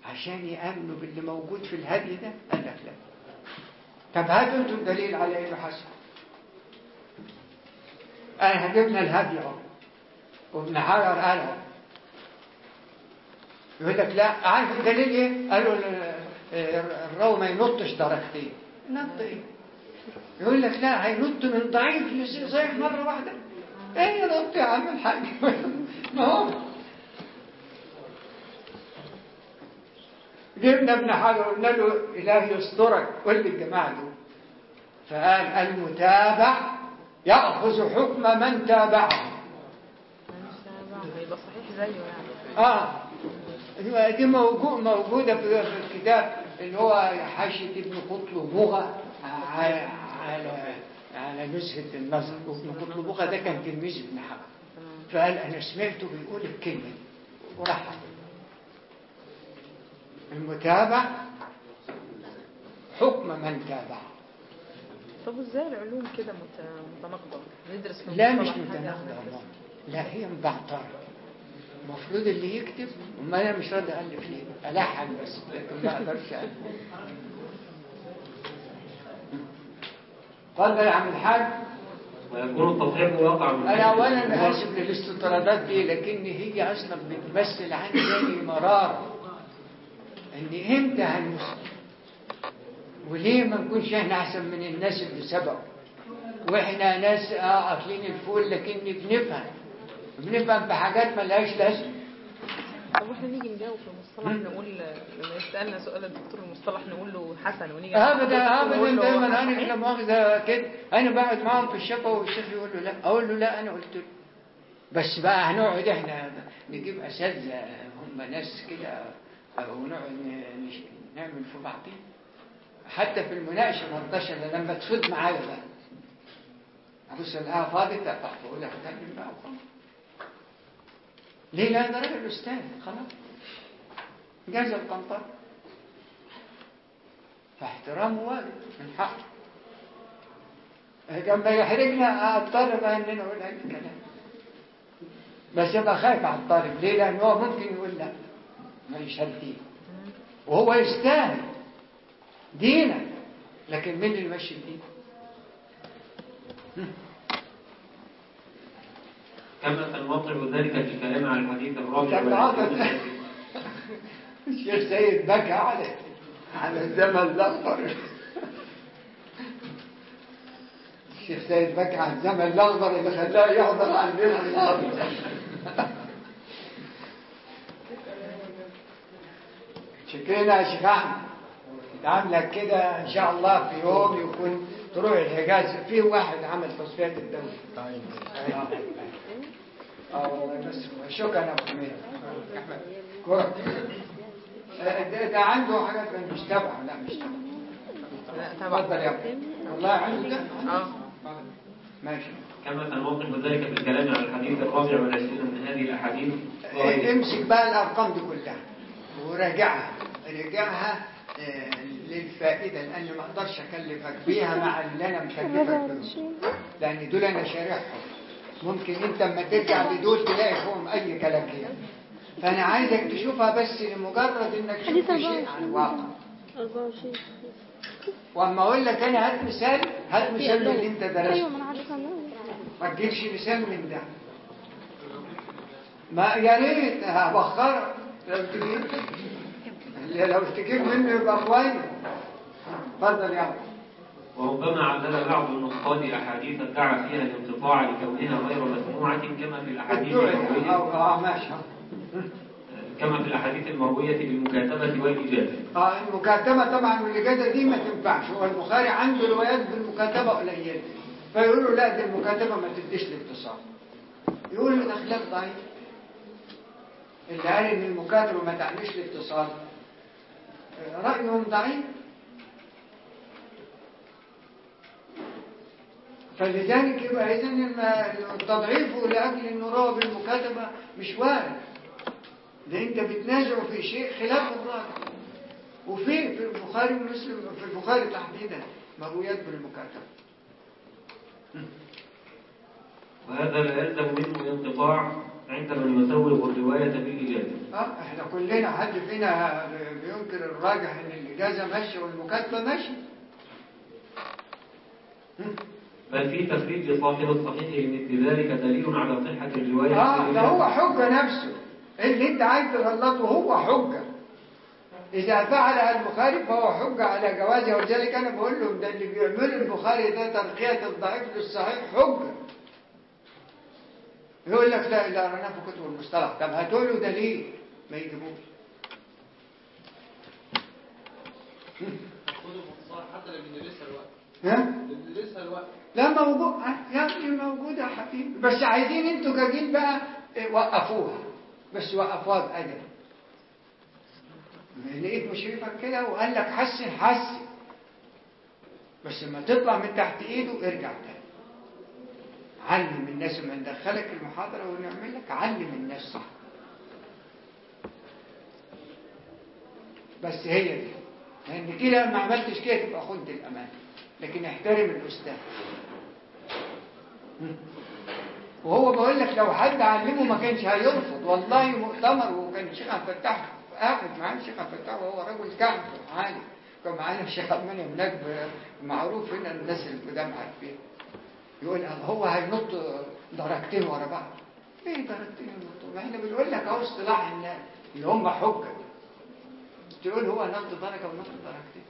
عشان يأمنوا باللي موجود في الهدي ده قال لك لا. طب هاتوا أنتم دليل على انه حسن انا جبنا الهدي اهو. وابن حجر قالها يقول لك لا عارف الدليل إيه؟ قالوا ال- الرو ما ينطش درجتين. نط إيه؟ يقول لك لا هينط من ضعيف لصحيح مرة واحدة. إيه ينط يا عم الحاج؟ ما هو جبنا ابن حجر قلنا له إلهي يسترك قول لي الجماعة دول. فقال المتابع يأخذ حكم من تابعه. يبقى صحيح زيه يعني. آه. دي- موجود موجودة في الكتاب اللي هو حاشية ابن قطلبوغة على على على نزهة النظر وابن قطلبوغة ده كان تلميذ ابن حجر فقال أنا سمعته بيقول الكلمة دي وراح المتابع حكم من تابع. طب وإزاي العلوم كده مت- متناقضة؟ ندرس لا مش متناقضة لا هي مبعترة. المفروض اللي يكتب وما أنا مش راضي ألف ليه؟ الحن بس لكن ما أقدرش اتفضل يا عم الحاج. ويكون التصحيح واقعا من أنا اولا اسف للاستطرادات دي لكن هي أصلا بتمثل عندي مرار. أن إمتى هنسلم وليه ما نكونش إحنا أحسن من الناس اللي سبقوا؟ وإحنا ناس آه اكلين الفول لكن بنفهم. بنفهم في حاجات ملهاش لازمة. طب وإحنا نيجي نجاوب في المصطلح نقول لما يسألنا سؤال الدكتور المصطلح نقول له حسن ونيجي ابدا نقول ابدا له دايما أنا. لا مؤاخذه كده. أنا بقعد معاهم في الشفا والشيخ يقول له لا. أقول له لا أنا قلت له. بس بقى هنقعد إحنا نجيب أساتذة هم ناس كده نش- نعمل في بعضين حتى في رضاش الا لما تفض معايا بقى. ابص الاقيها فاضي تقطع تقول لك اتكلم بقى وخلاص. ليه؟ لا ده راجل أستاذ خلاص. جاز القنطرة. فاحترامه واجب من حقه. لما يحرجنا اضطر بقى أن أنا أقول اي كلام بس يبقى خايف على الطالب. ليه؟ لأن هو ممكن يقول لا. ماليش هديه وهو يستاهل دينا لكن مين اللي يمشي الدين؟ كما سنوضح ذلك في الكلام على الحديث الرابع. الشيخ سيد بكى على على الزمن الأخضر. الشيخ سيد بكى على الزمن الأخضر اللي خلاه يحضر عندنا النهارده شكرنا يا شيخ أحمد. تعاملك كده إن شاء الله في يوم يكون تروح الحجاز في واحد عمل تصفيات الدم. آه آه والله بس شكرا يا أبو حميد. أحمد. كويس آه، ده, ده عنده حاجات مش تبعه لا مش تبعه لا طبعا اتفضل يا والله عنده ده آه. ماشي. كما سنوضح ذلك بالكلام على الحديث الرابع والعشرين من هذه الأحاديث. وغيرها. امسك بقى الأرقام دي كلها. وراجعها راجعها آه، للفائدة لأن ما أقدرش أكلفك بيها مع اللي أنا مكلفك بيهم لأن دول أنا شارحهم. ممكن أنت اما ترجع لدول تلاقي فيهم أي كلاكيع فأنا عايزك تشوفها بس لمجرد إنك حديث شفت شيء عن الواقع. 24 وأما أقول لك أنا هات مثال هات مثال من اللي أنت أيوه درسته. ما تجيبش مثال من ده. ما يا ريت هبخرك. لو تجيب لو تجيب منه يبقى كويس اتفضل يا وربما علل بعض النقاد أحاديث ادعى فيها الانقطاع لكونها غير مسموعة كما في المروية. آه ماشي. كما في الأحاديث المروية بالمكاتبة والإجازة آه المكاتبة طبعا والاجازه دي ما تنفعش. هو البخاري عنده روايات بالمكاتبة قليلة. فيقولوا لا دي المكاتبة ما تديش الاتصال. يقول ده خلاف ضعيف. اللي قال إن المكاتبة ما تعنيش الاتصال آه، رأيهم ضعيف. فلذلك يبقى اذا التضعيف لأجل روى بالمكاتبه مش وارد ده أنت بتنازع في شيء خلاف الراجح وفي في البخاري ومسلم في البخاري تحديدا مرويات بالمكاتبة. وهذا لا يلزم منه الانقطاع عند من يسوغ الرواية بالإجازة. آه إحنا كلنا حد فينا بينكر الراجح إن الإجازة ماشيه والمكاتبه ماشيه بل في تخريج صاحب الصحيح لمثل ذلك دليل على صحة الرواية آه ده. هو حجة نفسه. اللي أنت عايز تغلطه هو حجة. إذا فعلها البخاري فهو حجة على جوازها ولذلك أنا بقول لهم ده اللي بيعمل البخاري ده ترقيه الضعيف للصحيح حجة. يقول لك لا لا أنا في كتب المصطلح طب هاتوا له دليل ما يجيبوش. حتى اللي بندرسها الوقت. ها؟ بندرسها الوقت. لا موجود. يا ابني موجودة يا حبيبي. بس عايزين أنتوا كجيل بقى إيه، وقفوها. بس وقفوها بأدب لقيت مشرفك كده وقال لك حسن حسن. بس لما تطلع من تحت إيده ارجع تاني. علم الناس لما ندخلك المحاضرة ونعمل لك علم الناس. صح بس هي دي. لأن كده ما عملتش كده تبقى خنت الأمان. لكن احترم الأستاذ. وهو بقول لك لو حد علمه ما كانش هيرفض. والله مؤتمر وكان الشيخ عبد الفتاح قاعد معاه الشيخ عبد الفتاح وهو رجل كعب عالي كان معانا الشيخ أماني هناك ب- معروف هنا الناس القدام عارفين. يقول هو هينط درجتين ورا بعض. إيه درجتين ما إحنا بنقول لك أهو اصطلاح اللي هم حجة تقول هو نط درجة ونط درجتين.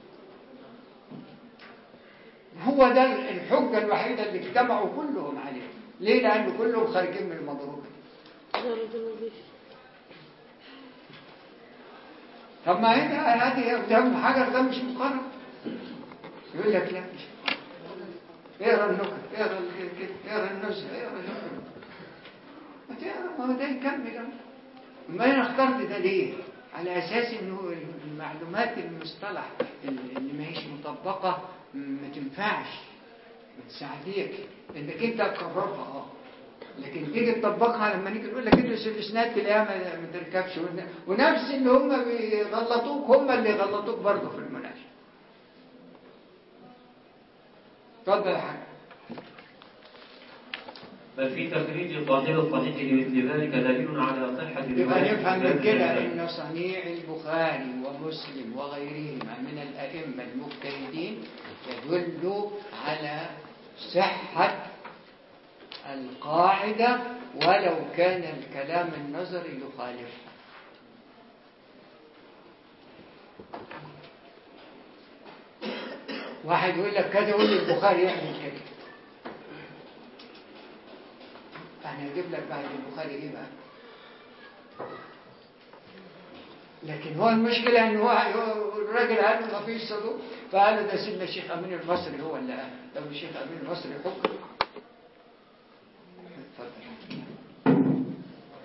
هو ده الحجة الوحيدة اللي اجتمعوا كلهم عليه ليه؟ لأن كلهم خارجين من وظيفي طب ما هي هذه قدام حجر ده مش مقرر. يقول لك لا مش. اقرا النكت اقرا اقرا النزهة اقرا ما تقرا ما هو ده يكمل. ما أنا اخترت ده ليه؟ على أساس إنه المعلومات المصطلح اللي ما هيش مطبقة ما تنفعش ما تساعديك إنك أنت تقررها آه لكن تيجي تطبقها لما نيجي نقول لك ادرس الإسناد تلاقيها ما تركبش ون- ونفس اللي هم بيغلطوك هم اللي يغلطوك برضه في المناقشه اتفضل يا حاج بل في تخريج صاحب الصحيح لمثل ذلك دليل على صحة يبقى نفهم من. كده إن صنيع البخاري ومسلم وغيرهما من الأئمة المجتهدين يدل على صحة القاعدة ولو كان الكلام النظري يخالفها واحد يقول لك كذا يقول لي البخاري يعمل كده أنا هجيب لك بعد البخاري إيه بقى. لكن هو المشكلة إن هو الراجل قال ما فيش صدوق فقال ده سيدنا الشيخ أمين المصري هو اللي قال. طب الشيخ أمين المصري حكم. اتفضل.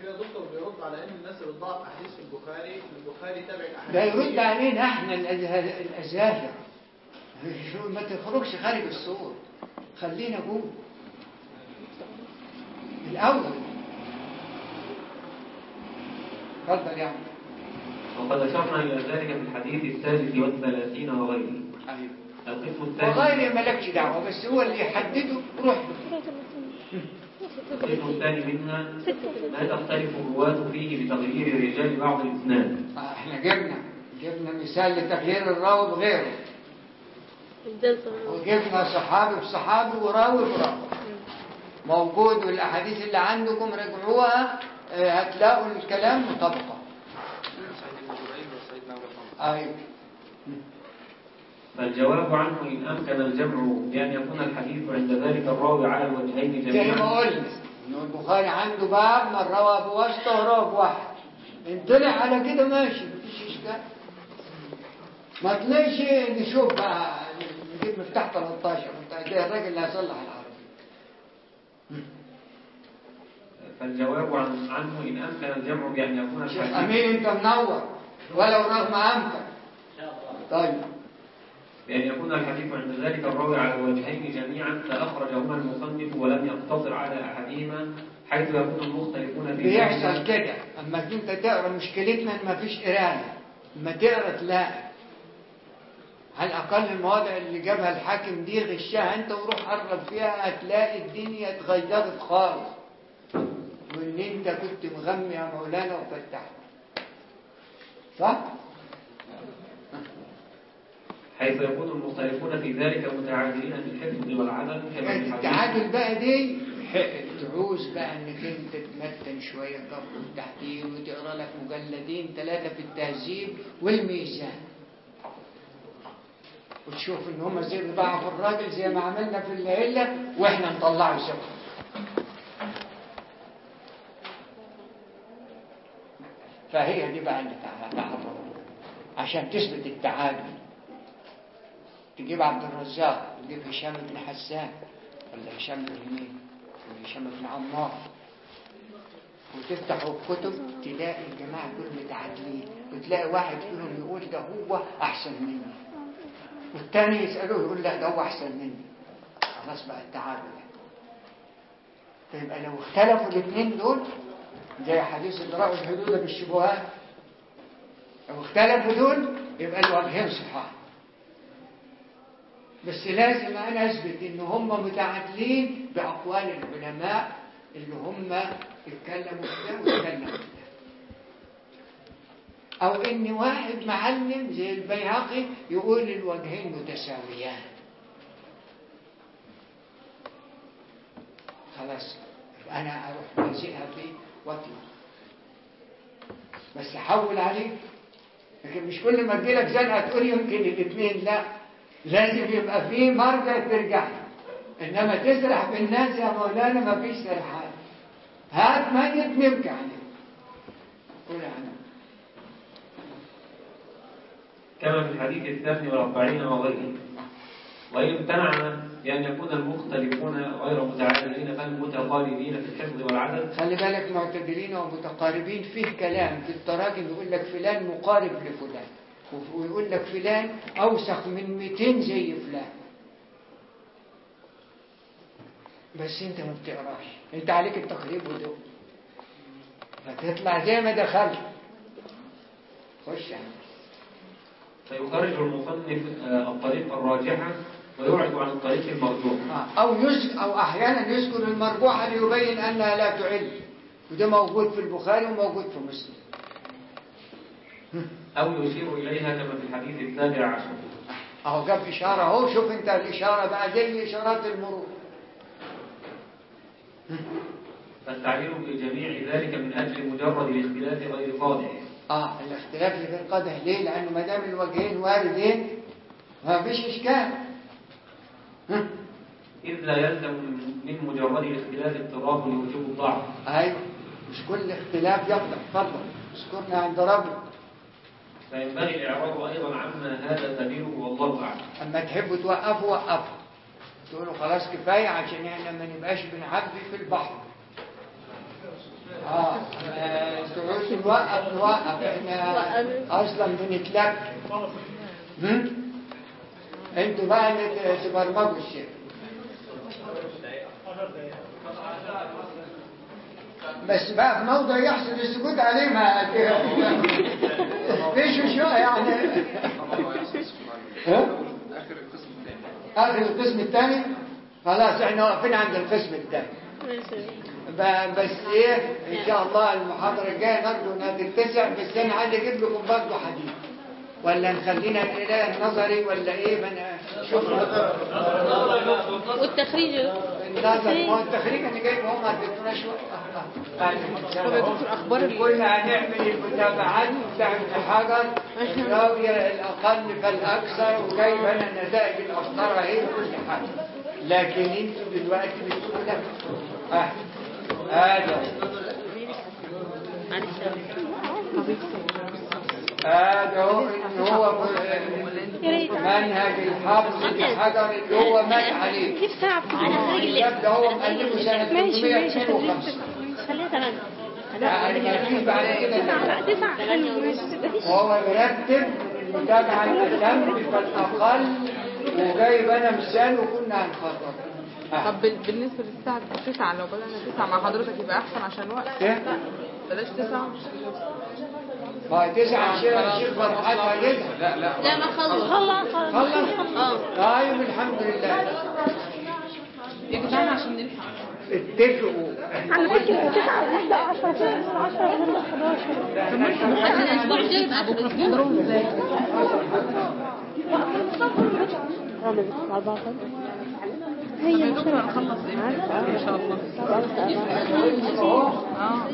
كده دكتور بيرد على إن الناس اللي بتضعف أحاديث في البخاري البخاري تابع الأحاديث. ده يرد. علينا إحنا الأزاهر. ما تخرجش خارج الصور خلينا جوه الأول. اتفضل يا عم. وقد أشرنا إلى ذلك في الحديث الثالث والثلاثين وغيره. أيوه. القسم الثاني. وغير مالكش دعوه بس هو اللي يحدده روح. القسم الثاني منها ما تختلف الرواة فيه بتغيير رجال بعض الإسناد. آه، إحنا جبنا جبنا مثال لتغيير الراوي بغيره وجبنا صحابي بصحابي وراوي براوي موجود والأحاديث اللي عندكم رجعوها آه، هتلاقوا الكلام مطابقه أيوه. فالجواب عنه إن أمكن الجمع بأن يكون الحديث عند ذلك الراوي على الوجهين زي ما جميعا. قلنا إنه البخاري عنده باب من روى بواسطة وروى بواحد. ان طلع على كده ماشي مفيش إشكال. ما طلعش نشوف بقى نجيب مفتاح 13 مفتاح ده الراجل اللي هيصلح العربي فالجواب عن عنه إن أمكن الجمع بأن يكون شيخ أمين أنت منور. ولو رغم انفك طيب. بأن يكون الحديث عند ذلك الراوي على الوجهين جميعا فأخرجهما المصنف ولم يقتصر على أحدهما حيث يكون المختلفون فيه بيحصل كده. أما إنت تقرأ مشكلتنا إن مفيش قرايه اما تقرأ تلاقي على الأقل المواضع اللي جابها الحاكم دي غشها أنت وروح قرب فيها هتلاقي الدنيا اتغيرت خالص. وإن أنت كنت مغمي يا مولانا وفتحت. صح؟ حيث يكون المختلفون في ذلك متعادلين في الحفظ والعدل كما التعادل بقى دي تعوز بقى إنك أنت تمتن شوية قبل وتحتيه وتقرأ لك مجلدين ثلاثة في التهذيب والميزان. وتشوف إن هم زي بضاعة الراجل زي ما عملنا في العلة وإحنا نطلعه ثقة فهي دي بقى اللي تع- تعرف عشان تثبت التعادل تجيب عبد الرزاق تجيب هشام بن حسان ولا هشام بن همين ولا هشام بن عمار. وتفتحوا الكتب تلاقي الجماعة دول متعادلين. وتلاقي واحد فيهم يقول ده هو أحسن مني. والتاني يسألوه يقول لا ده هو أحسن مني. خلاص بقى التعادل. فيبقى لو اختلفوا الاثنين دول زي حديث الراء الحدود بالشبهات. لو اختلفوا دول يبقى الوجهين صحاح. بس لازم أنا أثبت إن هم متعادلين بأقوال العلماء اللي هم اتكلموا في ده واتكلموا في ده أو إن واحد معلم زي البيهقي يقول الوجهين متساويان. خلاص أنا أروح ماسكها في واطلع بس حول عليه لكن مش كل ما تجيلك زنقه تقول يمكن الاثنين لا. لازم يبقى فيه مرجع ترجع. إنما تسرح بالناس يا مولانا ما فيش سرحان. هات ميت نبكي عليه قول يا عم كما في الحديث الثامن والأربعين وغيره. وإن امتنع بأن يكون المختلفون غير متعادلين فالمتقاربين في الحفظ والعدد خلي بالك معتدلين ومتقاربين فيه كلام. في التراجم يقول لك فلان مقارب لفلان. ويقول لك فلان أوسخ من 200 زي فلان. بس أنت ما بتقراش. أنت عليك التقريب ودول فتطلع زي ما دخلت. خش عم. فيخرج المصنف آه، الطريق الراجحة ويبعد عن الطريق المرجوح. آه، أو يز أو أحيانا يذكر المرجوحة ليبين أنها لا تعل. وده موجود في البخاري وموجود في مسلم. أو يشير إليها كما في الحديث السابع عشر. أهو جاب إشارة أهو شوف أنت الإشارة بقى زي إشارات المرور. فالتعبير بجميع ذلك من أجل مجرد الاختلاف غير قادح. آه الاختلاف اللي غير قادح ليه؟ لأنه ما دام الوجهين واردين ما فيش إشكال. ها؟ إذ لا يلزم من مجرد الاختلاف اضطراب لوجوب الضعف. أيوه مش كل اختلاف يقدح. اتفضل اذكرنا عند ربك. فينبغي الإعراب أيضا عما هذا سبيله والله أعلم. أما تحبوا توقفوا وقفوا تقولوا خلاص كفاية عشان إحنا ما نبقاش بنعبي في البحر. آه تعوزوا نوقف نوقف إحنا أصلا بنتلك؟ أنتوا بقى تبرمجوا الشيء بس بقى في موضع يحصل السكوت عليه ما ليش شو يعني ها؟ أخر القسم الثاني خلاص إحنا واقفين عند القسم الثاني بس إيه إن شاء الله المحاضرة الجاية نرجو إنها تتسع بس أنا عايز أجيب لكم برضه حديث. ولا نخلينا الاله النظري ولا إيه من شوف. والتخريج؟ النظر ما هو التخريج أنا جايبه هم ما طب يا دكتور أخبار كنا هنعمل المتابعات بتاع ابن حجر الراوية الأقل فالأكثر وجايب أنا نتائج الأفكار أهي وكل حاجة. لكن أنتوا دلوقتي بتقولوا لا هذا هو إن هو منهج الحافظ ابن حجر اللي هو مات عليه في التخريج اللي الكتاب ده هو مؤلفه سنة ماشي ماشي 352 خليها تمام وهو مرتب المتابعة الأهم فالأقل وجايب أنا مثال وكنا هنخطط طب بال- بالنسبة للساعة 9 لو بدأنا 9 مع حضرتك يبقى أحسن عشان الوقت إيه؟ بلاش 9 فتسعة شيخ الشيخ فرحات والدها لا لا لا ما خلص. خلص؟ خلص؟ آه. طيب الحمد لله. يا جدعان عشان نلحق. اتفقوا. على فكرة تسعة نبدأ عشرة تسعة عشرة نبدأ 11 عشان الأسبوع الجاي يبقى 14 هي هنخلص إمتى؟ إن شاء الله. آه.